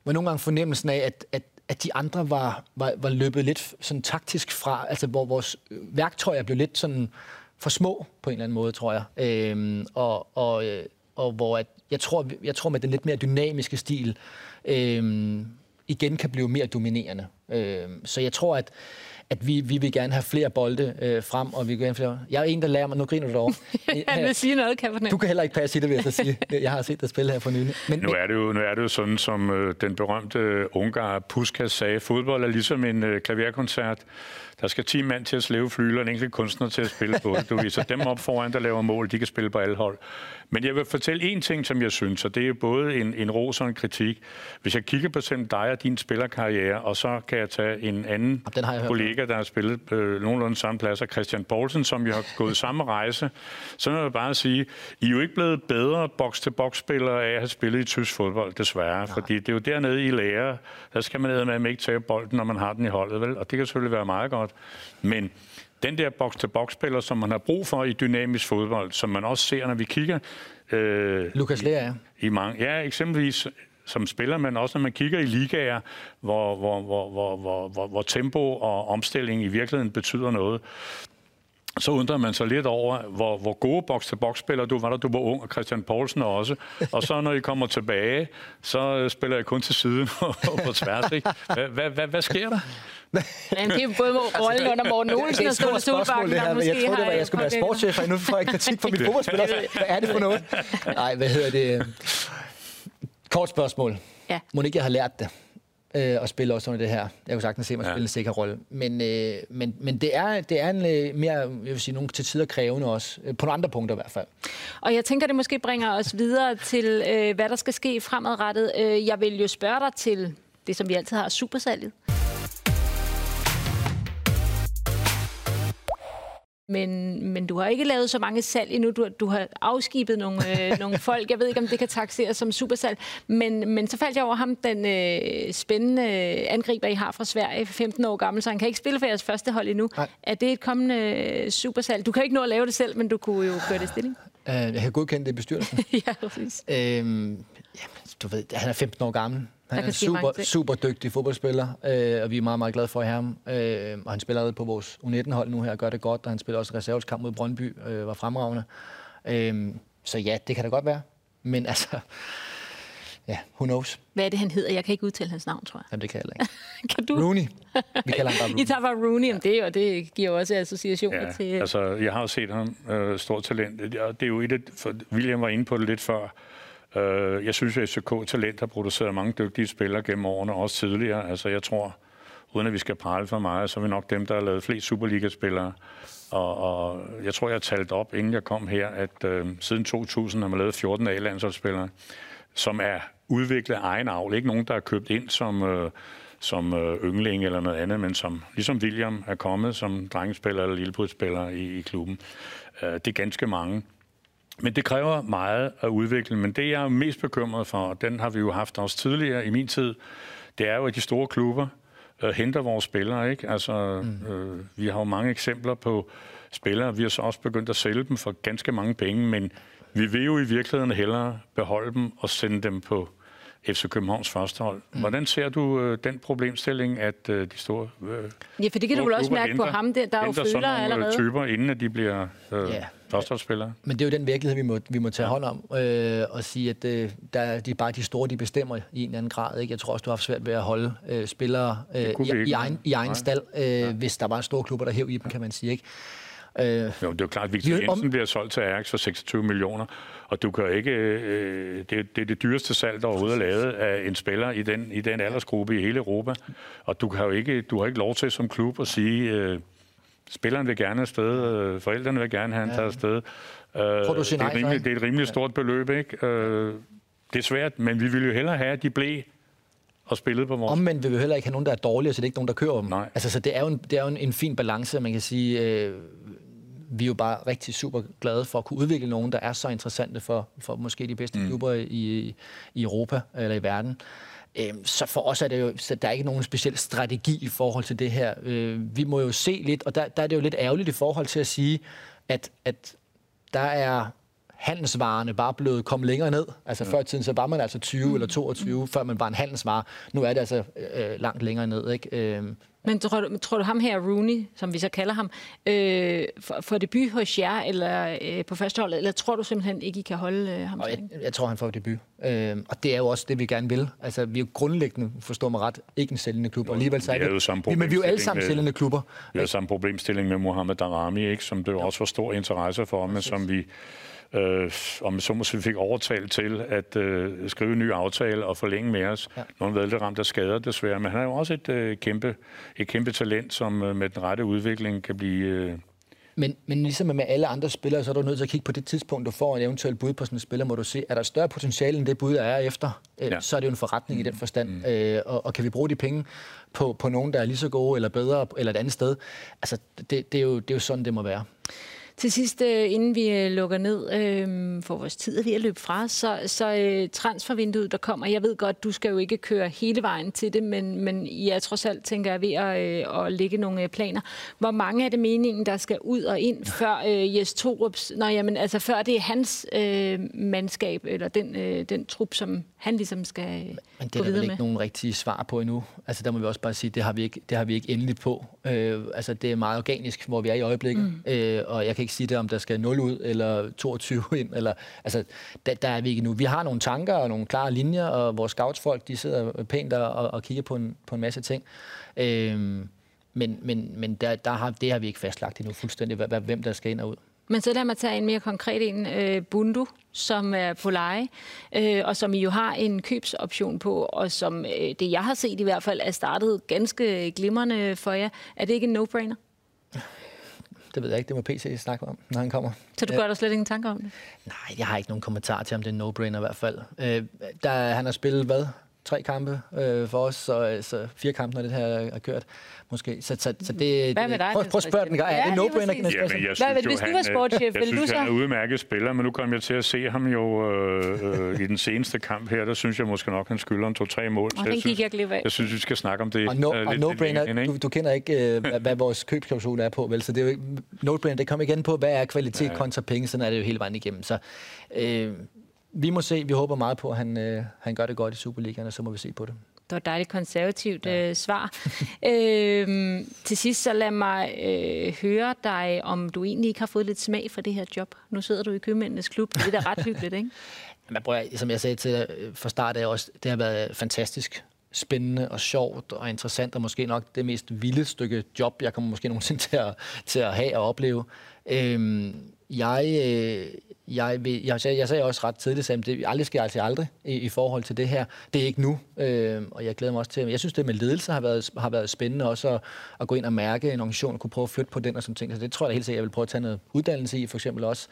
hvor nogle gange fornemmelsen af, at, at, at de andre var, var, var løbet lidt sådan taktisk fra, altså hvor vores værktøjer blev lidt sådan for små på en eller anden måde, tror jeg. Øhm, og, og, øh, og hvor at, jeg, tror, jeg tror med den lidt mere dynamiske stil, øhm, igen kan blive mere dominerende. Øhm, så jeg tror, at at vi, vi vil gerne have flere bolde øh, frem, og vi vil gerne flere... Jeg er en, der lærer mig... Nu griner du derovre. Han vil sige noget, kan jeg Du kan heller ikke passe i det, vil jeg så sige. Jeg har set dig spille her for nylig. Men, nu, er det jo, nu er det jo sådan, som øh, den berømte ungar Puskas sagde, fodbold er ligesom en øh, klaverkoncert. Der skal 10 mand til at slæve flyler, og en enkelt kunstner til at spille på det. Du viser dem op foran, der laver mål. De kan spille på alle hold. Men jeg vil fortælle en ting, som jeg synes, og det er både en, en ros og en kritik. Hvis jeg kigger på selv dig og din spillerkarriere, og så kan jeg tage en anden Den har kollega, der har spillet øh, nogenlunde samme pladser, Christian Poulsen, som jeg har gået samme rejse, så vil jeg bare sige, I er jo ikke blevet bedre boks-til-boks-spillere af at have spillet i tysk fodbold, desværre. Nej. Fordi det er jo dernede, I lærer. Der skal man med ikke tage bolden, når man har den i holdet, vel? Og det kan selvfølgelig være meget godt. Men den der boks-til-boks-spiller, som man har brug for i dynamisk fodbold, som man også ser, når vi kigger... Øh, Lukas Lea, ja. I mange, ja, eksempelvis som spiller, men også når man kigger i ligaer, hvor, hvor, hvor, hvor, hvor, hvor, hvor tempo og omstilling i virkeligheden betyder noget så undrer man sig lidt over, hvor, hvor gode boks-til-boks-spillere du var, da du var ung, og Christian Poulsen også. Og så når I kommer tilbage, så spiller jeg kun til siden på tværs. Ikke? Hvad, hvad, hvad, sker der? Jamen, det er både rollen altså, under Morten Olsen og Ståle Solbakken, der måske Jeg troede, det var, jeg skulle være sportschef, og nu får jeg kritik for mit fodboldspiller. Hvad er det for noget? Nej, hvad hedder det? Kort spørgsmål. Ja. Må ikke jeg har lært det? Øh, og spille også under det her. Jeg kunne sagtens se mig Ja. spille en sikker rolle. Men, øh, men, men det er, det er en øh, mere, jeg vil sige, nogle til tider krævende også. Øh, På nogle andre punkter i hvert fald. Og jeg tænker, det måske bringer os videre til, øh, hvad der skal ske fremadrettet. Øh, jeg vil jo spørge dig til det, som vi altid har, supersalget. Men, men du har ikke lavet så mange salg endnu. Du, har- du har afskibet nogle, øh, nogle folk. Jeg ved ikke, om det kan taxeres som supersalg. Men, men så faldt jeg over ham, den øh, spændende angriber, I har fra Sverige, 15 år gammel, så han kan ikke spille for jeres første hold endnu. Nej. Er det et kommende øh, supersalg? Du kan ikke nå at lave det selv, men du kunne jo køre det stilling. Øh, jeg kan godkende det i bestyrelsen. ja, præcis. Øhm, du ved, han er 15 år gammel. Han er super, super dygtig fodboldspiller, øh, og vi er meget, meget glade for at have ham. Øh, og han spiller allerede på vores U19-hold nu her og gør det godt, og han spiller også reserveskamp mod Brøndby, øh, var fremragende. Øh, så ja, det kan da godt være. Men altså, ja, who knows? Hvad er det, han hedder? Jeg kan ikke udtale hans navn, tror jeg. Jamen, det kan jeg ikke. Kan du? Rooney. Vi kalder ham bare I Rooney. tager bare Rooney om det, og det giver også associationer Ja, til... altså, jeg har jo set ham, øh, stort talent. Det er det er jo et af, for William var inde på det lidt før. Øh, jeg synes, at SK Talent har produceret mange dygtige spillere gennem årene, også tidligere. Altså, jeg tror, uden at vi skal prale for meget, så er vi nok dem, der har lavet flest Superliga-spillere. Og, og jeg tror, jeg har talt op, inden jeg kom her, at øh, siden 2000 har man lavet 14 A-landsholdsspillere, som er udviklet egen avl. Ikke nogen, der er købt ind som... Øh, som øh, yngling eller noget andet, men som ligesom William er kommet som drengespiller eller lillebrudsspiller i, i klubben. Øh, det er ganske mange. Men det kræver meget at udvikle. Men det, jeg er mest bekymret for, og den har vi jo haft også tidligere i min tid, det er jo, at de store klubber øh, henter vores spillere. Ikke? Altså, mm. øh, vi har jo mange eksempler på spillere. Vi har så også begyndt at sælge dem for ganske mange penge, men vi vil jo i virkeligheden hellere beholde dem og sende dem på FC Københavns førstehold. Hvordan ser du øh, den problemstilling, at øh, de store øh, Ja, for det kan du vel også klubber mærke på henter- ham, der, der er jo henter sådan følere nogle, øh, allerede. typer, inden at de bliver øh, Ja. førsteholdsspillere? Men det er jo den virkelighed, vi må, vi må tage hånd om, øh, og sige, at øh, der, er de, bare de store, de bestemmer i en eller anden grad. Ikke? Jeg tror også, du har haft svært ved at holde øh, spillere øh, i, i, egen, i egen Nej. stald, øh, hvis der var store klubber, der hæv i dem, kan man sige. Ikke? Øh, Jo, det er jo klart, at Victor Vi- om- Jensen bliver solgt til Ajax for 26 millioner, og du kan ikke, øh, det, det er det dyreste salg, der overhovedet er lavet af en spiller i den, i den aldersgruppe i hele Europa, og du, kan jo ikke, du har ikke lov til som klub at sige, øh, spilleren vil gerne afsted, øh, forældrene vil gerne have, han tager afsted. Øh, du det, er rimelig, det er et rimelig stort beløb, ikke? Øh, det er svært, men vi ville jo hellere have, at de blev og spillede på vores... Omvendt vil vi heller ikke have nogen, der er dårlige, så det er ikke nogen, der kører dem. Nej. Altså, så det er jo en, det er jo en, en fin balance, man kan sige. Øh, vi er jo bare rigtig super glade for at kunne udvikle nogen, der er så interessante for, for måske de bedste mm. klubber i, i Europa eller i verden. Øhm, Så for os er det jo, så der er ikke nogen speciel strategi i forhold til det her. Øh, Vi må jo se lidt, og der, der er det jo lidt ærgerligt i forhold til at sige, at, at der er handelsvarerne bare blevet kommet længere ned. Altså før i tiden, så var man altså 20 eller 22, før man var en handelsvare. Nu er det altså øh, langt længere ned. Ikke? Øh, Men tror du, tror du ham her, Rooney, som vi så kalder ham, øh, for, for debut hos jer eller øh, på førsteholdet, eller tror du simpelthen ikke, I kan holde øh, ham? Og jeg, jeg tror, han får debut. Øh, og det er jo også det, vi gerne vil. Altså, vi er jo grundlæggende, forstår mig ret, ikke en sælgende klub. Og alligevel så er Vi havde jo samme vi, men vi er jo alle sammen med- sælgende klubber. Vi har samme problemstilling med Mohamed Darami, ikke, som det jo også var stor interesse for, men som vi øh, om så måske fik overtalt til at øh, skrive en ny aftale og forlænge med os. Ja. Lidt ramt af skader desværre, men han er jo også et, øh, kæmpe, et kæmpe talent, som øh, med den rette udvikling kan blive... Øh, Men, men ligesom med alle andre spillere, så er du nødt til at kigge på det tidspunkt, du får en eventuel bud på sådan en spiller, må du se, er der større potentiale end det bud, der er efter, øh, Ja. så er det jo en forretning i den forstand. Mm. Øh, og, og kan vi bruge de penge på, på nogen, der er lige så gode eller bedre, eller et andet sted? Altså, det, det, er, jo, det er jo sådan, det må være. Til sidst, øh, inden vi øh, lukker ned øh, for vores tid er ved at løbe fra, så, så øh, transfervinduet, der kommer, jeg ved godt, du skal jo ikke køre hele vejen til det, men, men I er trods alt, tænker jeg, ved at, øh, at lægge nogle øh, planer. Hvor mange er det meningen, der skal ud og ind, før øh, Jes Torups, nå, jamen, altså før det er hans øh, mandskab, eller den, øh, den trup, som han ligesom skal Men det er der vel med? ikke nogen rigtige svar på endnu. Altså der må vi også bare sige, det har vi ikke, det har vi ikke endeligt på. Øh, altså det er meget organisk, hvor vi er i øjeblikket. Mm. Øh, og jeg kan ikke sige det, om der skal 0 ud, eller 22 ind. Eller, altså der, der er vi ikke nu. Vi har nogle tanker og nogle klare linjer, og vores scoutsfolk, de sidder pænt og, og, og kigger på en, på en masse ting. Øh, men men, men der, der har, det har vi ikke fastlagt endnu fuldstændig, hvem der skal ind og ud. Men så lad mig tage en mere konkret en. Øh, Bundu, som er på leje, øh, og som I jo har en købsoption på, og som øh, det jeg har set i hvert fald er startet ganske glimrende for jer. Er det ikke en no-brainer? Det ved jeg ikke. Det må PC snakke om, når han kommer. Så du gør dig slet ingen tanker om det? Nej, jeg har ikke nogen kommentar til, om det er en no-brainer i hvert fald. Øh, der, han har spillet, hvad? Tre kampe øh, for os, så, så fire kampe, når det her er kørt måske. Så, så, så det, Hvad med dig, prøv, prøv at spørge den gang. Ja, er det no-brainer? Ja, men jeg Hvad synes jo, hvis du han, var øh, sportschef, jeg ville synes, du så- han er udmærket spiller, men nu kom jeg til at se ham jo øh, øh, i den seneste kamp her. Der synes jeg måske nok, han skylder en to-tre mål. Og Så den synes, gik jeg glip af. jeg synes, vi skal snakke om det Og, no, øh, og no-brainer, du, du kender ikke, øh, hvad, hvad vores købsklausul er på, vel? Så det er jo ikke, no-brainer, det kommer igen på, hvad er kvalitet ja. kontra penge, sådan er det jo hele vejen igennem. Så øh, vi må se, vi håber meget på, at han, øh, han gør det godt i Superligaen, og så må vi se på det. Det var et dejligt konservativt ja. øh, svar. øhm, til sidst så lad mig øh, høre dig, om du egentlig ikke har fået lidt smag for det her job. Nu sidder du i købmændenes klub. Det er da ret hyggeligt, ikke? Men prøv, at- som jeg sagde til øh, fra start af også, det har været fantastisk spændende og sjovt og interessant, og måske nok det mest vilde stykke job, jeg kommer måske nogensinde til at, til at have og opleve. Øhm, jeg, øh, jeg, jeg, sagde, jeg sagde også ret tidligt, at det aldrig sker altså aldrig i, i forhold til det her. Det er ikke nu, øh, og jeg glæder mig også til, jeg synes det med ledelse har været, har været spændende også at, at gå ind og mærke en organisation og kunne prøve at flytte på den og sådan ting. Så det tror jeg da helt sikkert, jeg vil prøve at tage noget uddannelse i, for eksempel også.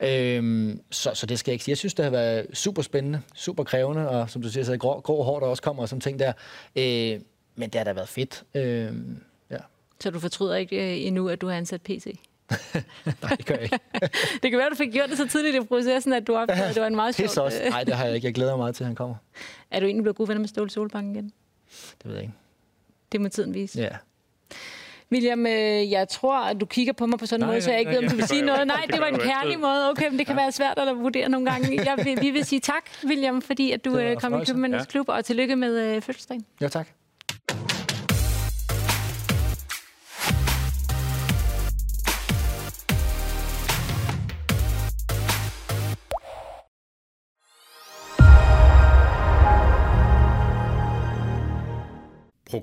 Øhm, så, så det skal jeg ikke sige. Jeg synes, det har været super spændende, super krævende, og som du siger, så grå, grå hår, der også kommer og sådan ting der. Øh, men det har da været fedt. Øh, ja. Så du fortryder ikke øh, endnu, at du har ansat PC? Nej, det gør jeg ikke. Det kan være, du fik gjort det så tidligt i processen, at du opdagede, at det var en meget Pisse sjov... også. Nej, det har jeg ikke. Jeg glæder mig meget til, at han kommer. Er du egentlig blevet gode venner med Ståle Solbakken igen? Det ved jeg ikke. Det må tiden vise. Ja. William, øh, jeg tror, at du kigger på mig på sådan en måde, så jeg ikke ved, om du vil sige noget. jeg Nej, det var en kærlig måde. Okay, men det kan være svært at vurdere nogle gange. Jeg vil, vi vil sige tak, William, fordi at du øh, kom i. Købmændenes Ja. Klub, og tillykke med øh, fødselsdagen. Jo, tak.